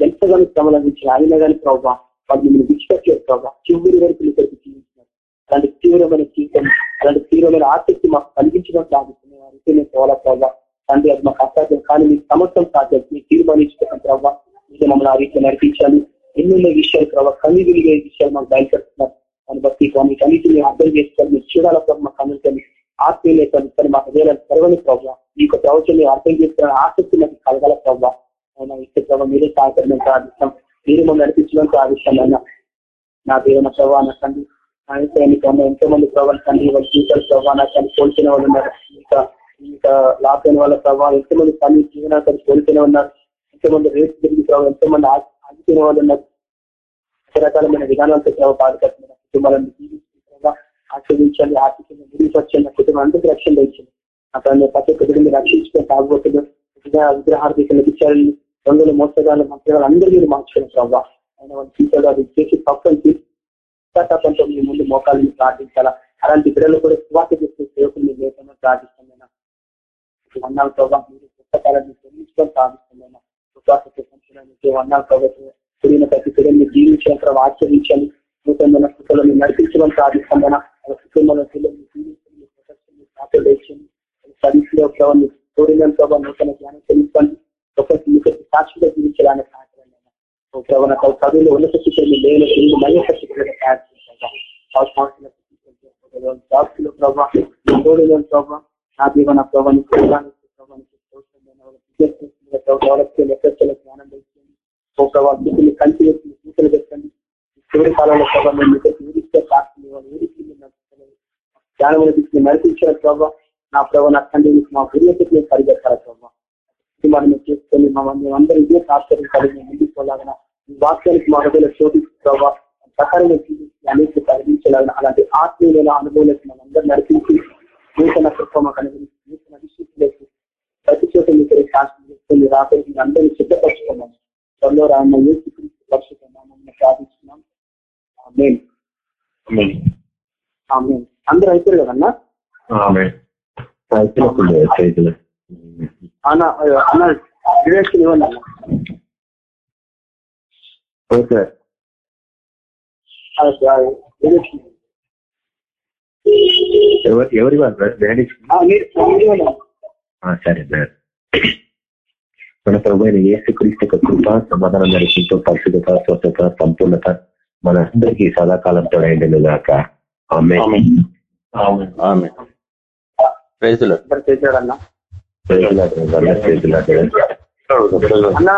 ఎంతగానో శ్రమలు అందించిన ఆయన కానీ ప్రభావ వాళ్ళు మిమ్మల్ని విడిచిపెట్టలేదు ప్రభావ చివరి వరకు ఇక్కడికి జీవించినారు అలాంటి తీవ్రమైన జీవితం అలాంటి తీవ్రమైన ఆసక్తి మాకు కలిగించడం సాధిస్తున్నాయి ఆ రీతి నేను ప్రభావ తండ్రి అది మాకు అసాధ్యం. కానీ మీకు సమస్తం సాధ్యం. మీరు తీర్మానించుకున్న ప్రభావ మీరు మమ్మల్ని ఆ రీతిలో నడిపించాలి. ఎన్నెన్నో విషయాలు ప్రభావ కన్నీ వెలిగే విషయాలు మాకు బయలుపెడుతున్నారు దాన్ని బట్టి మీకు అన్నింటినీ అర్థం చేసుకోవాలి. మీరు చూడాల ప్రభావ మాకు అందరికీ ఆత్మీయ కానీ మాకు వేరే తెరవని ప్రభావ మీ యొక్క ప్రవచనం అర్థం చేసుకున్న ఆసక్తి నాకు కలగల ప్రభావ ఆయన ఇస్తే ప్రభావ మీరే సహకరణ ప్రార్థిస్తాం మీరు మమ్మల్ని నడిపించడం ప్రార్థిస్తాం ఆయన నా దేవున ప్రభావ నా తండ్రి. ఆయన ఎంతో మంది ప్రభావం తండ్రి వాళ్ళ జీవితాలు ప్రభావ నా తల్లి కోల్చిన వాళ్ళు ఉన్నారు. ఇంకా ఇంకా లాక్ అయిన వాళ్ళ ప్రభావం ఎంతో మంది తల్లి జీవనాన్ని కోల్పోయిన ఉన్నారు. ఎంతో మంది రేపు తిరిగి ప్రభావం ఎంతో మంది ఆగిపోయిన వాళ్ళు ఉన్నారు. రకరకాలమైన విధానాలతో ప్రభావ బాధపడుతున్నారు. కుటుంబాలను జీవించిన ఆశ్రయించాలి ఆర్థికంగా నా కుటుంబం అందరికీ రక్షణ ఇచ్చింది అక్కడ ప్రతి ఒక్క కుటుంబం రక్షించుకొని తాగబోతుంది విగ్రహార్థికలు విచారాలు దొంగలు మోసగాళ్ళు మంత్రిగాలు అందరూ మీరు మార్చుకుని ప్రభావ ఆయన వాళ్ళు తీసాడు అది చేసి పక్కన తీసుకోవడంతో మీ ముందు మోకాలను ప్రార్థించాలా? అలాంటి బిడ్డలు కూడా స్వార్థ చేసే సేవకులు మీరు లేకుండా ప్రార్థిస్తున్నాయినా వన్నాలు ప్రభావ మీరు పుస్తకాలను చెల్లించుకొని ప్రార్థిస్తున్నాయినా విశ్వాస పెంచడానికి వన్నాలు ప్రభావ కూడిన ప్రతి పిల్లల్ని జీవించడం ప్రభావ ఆచరించాలి నూతన స్థితిలో మీరు నడిపించమని ప్రార్థిస్తున్నాయినా కుటుంబంలో పిల్లల్ని జీవించండి సర్వీస్లో ప్రభావం కోరిన ప్రభావ ప్రభావ నాకు చదువులో ఉన్నత స్థితిని లేని తిరిగి మళ్ళీ స్థితిగా తయారు చేశాను జాబ్స్లో ప్రభావ తోడులో ప్రభావ నా దీవన ప్రభావం డెవలప్ చేయాలి జ్ఞానం తెచ్చింది ఓ ప్రభావ స్థితిని కలిసి వేసి సూచనలు పెట్టండి చివరి కాలంలో ప్రభావ మేము మీకు ఊరిస్తే సాక్షి ఊరికి జ్ఞానం స్థితిని నడిపించిన ప్రభావ నా ప్రభావ నా తండ్రి మా గురియతకి మేము పరిగెత్తాలి ప్రభావ మనం చేసుకొని మమ్మల్ని అందరూ ఇదే సాక్షరం కలిగి ముందుకు పోలాగా ఈ వాక్యానికి మా హృదయలో శోధించి ప్రభావ జీవించి అనేక కలిగించలాగా అలాంటి ఆత్మీయులైన అనుభవాలకు మనం అందరూ నడిపించి నూతన కృప మాకు అనుభవించి నూతన విశ్వసులకు ప్రతి చోట మీకు శాస్త్రం చేసుకొని రాబోయే అందరినీ సిద్ధపరచుకున్నాం త్వరలో రాన్న యూసి పరిశుభ్రనామని ప్రార్థిస్తున్నాం. అందరూ అయిపోయారు కదన్నా? అన్న అన్న డిరెక్షన్ ఇవ్వండి అన్న. ఓకే. ఎవరు వాళ్ళు లేడీస్ సరే సార్ మన ప్రభు అయిన ఏసు క్రీస్తు కృప సమాధానం నడిపించు పరిశుద్ధత స్వచ్ఛత సంపూర్ణత మన అందరికీ సదాకాలం తోడైండను గాక ఆమె అన్న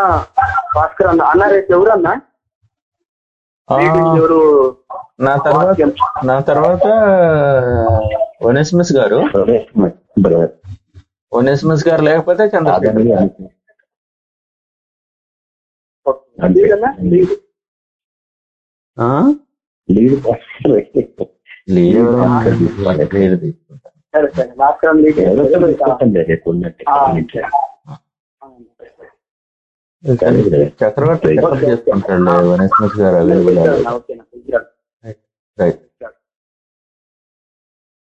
భాస్కర్ అన్న అన్న రేపు ఎవరన్నా? ఎవరు నా తర్వాత నా తర్వాత ఒనేస్మిస్ గారు. ఒనేస్మిస్ గారు లేకపోతే చంద్రశేఖర్? లీడ్ పాస్టర్ లేదు వాళ్ళ పేరు తీసుకుంటాను సరే సరే భాస్కరం లేదు. ఎవరో తీసుకుంటాం రేపు ఉన్నట్టు ఆ, సరే. కానీ బ్రదర్, చక్రవర్తి గారు ఓకేనా? రైట్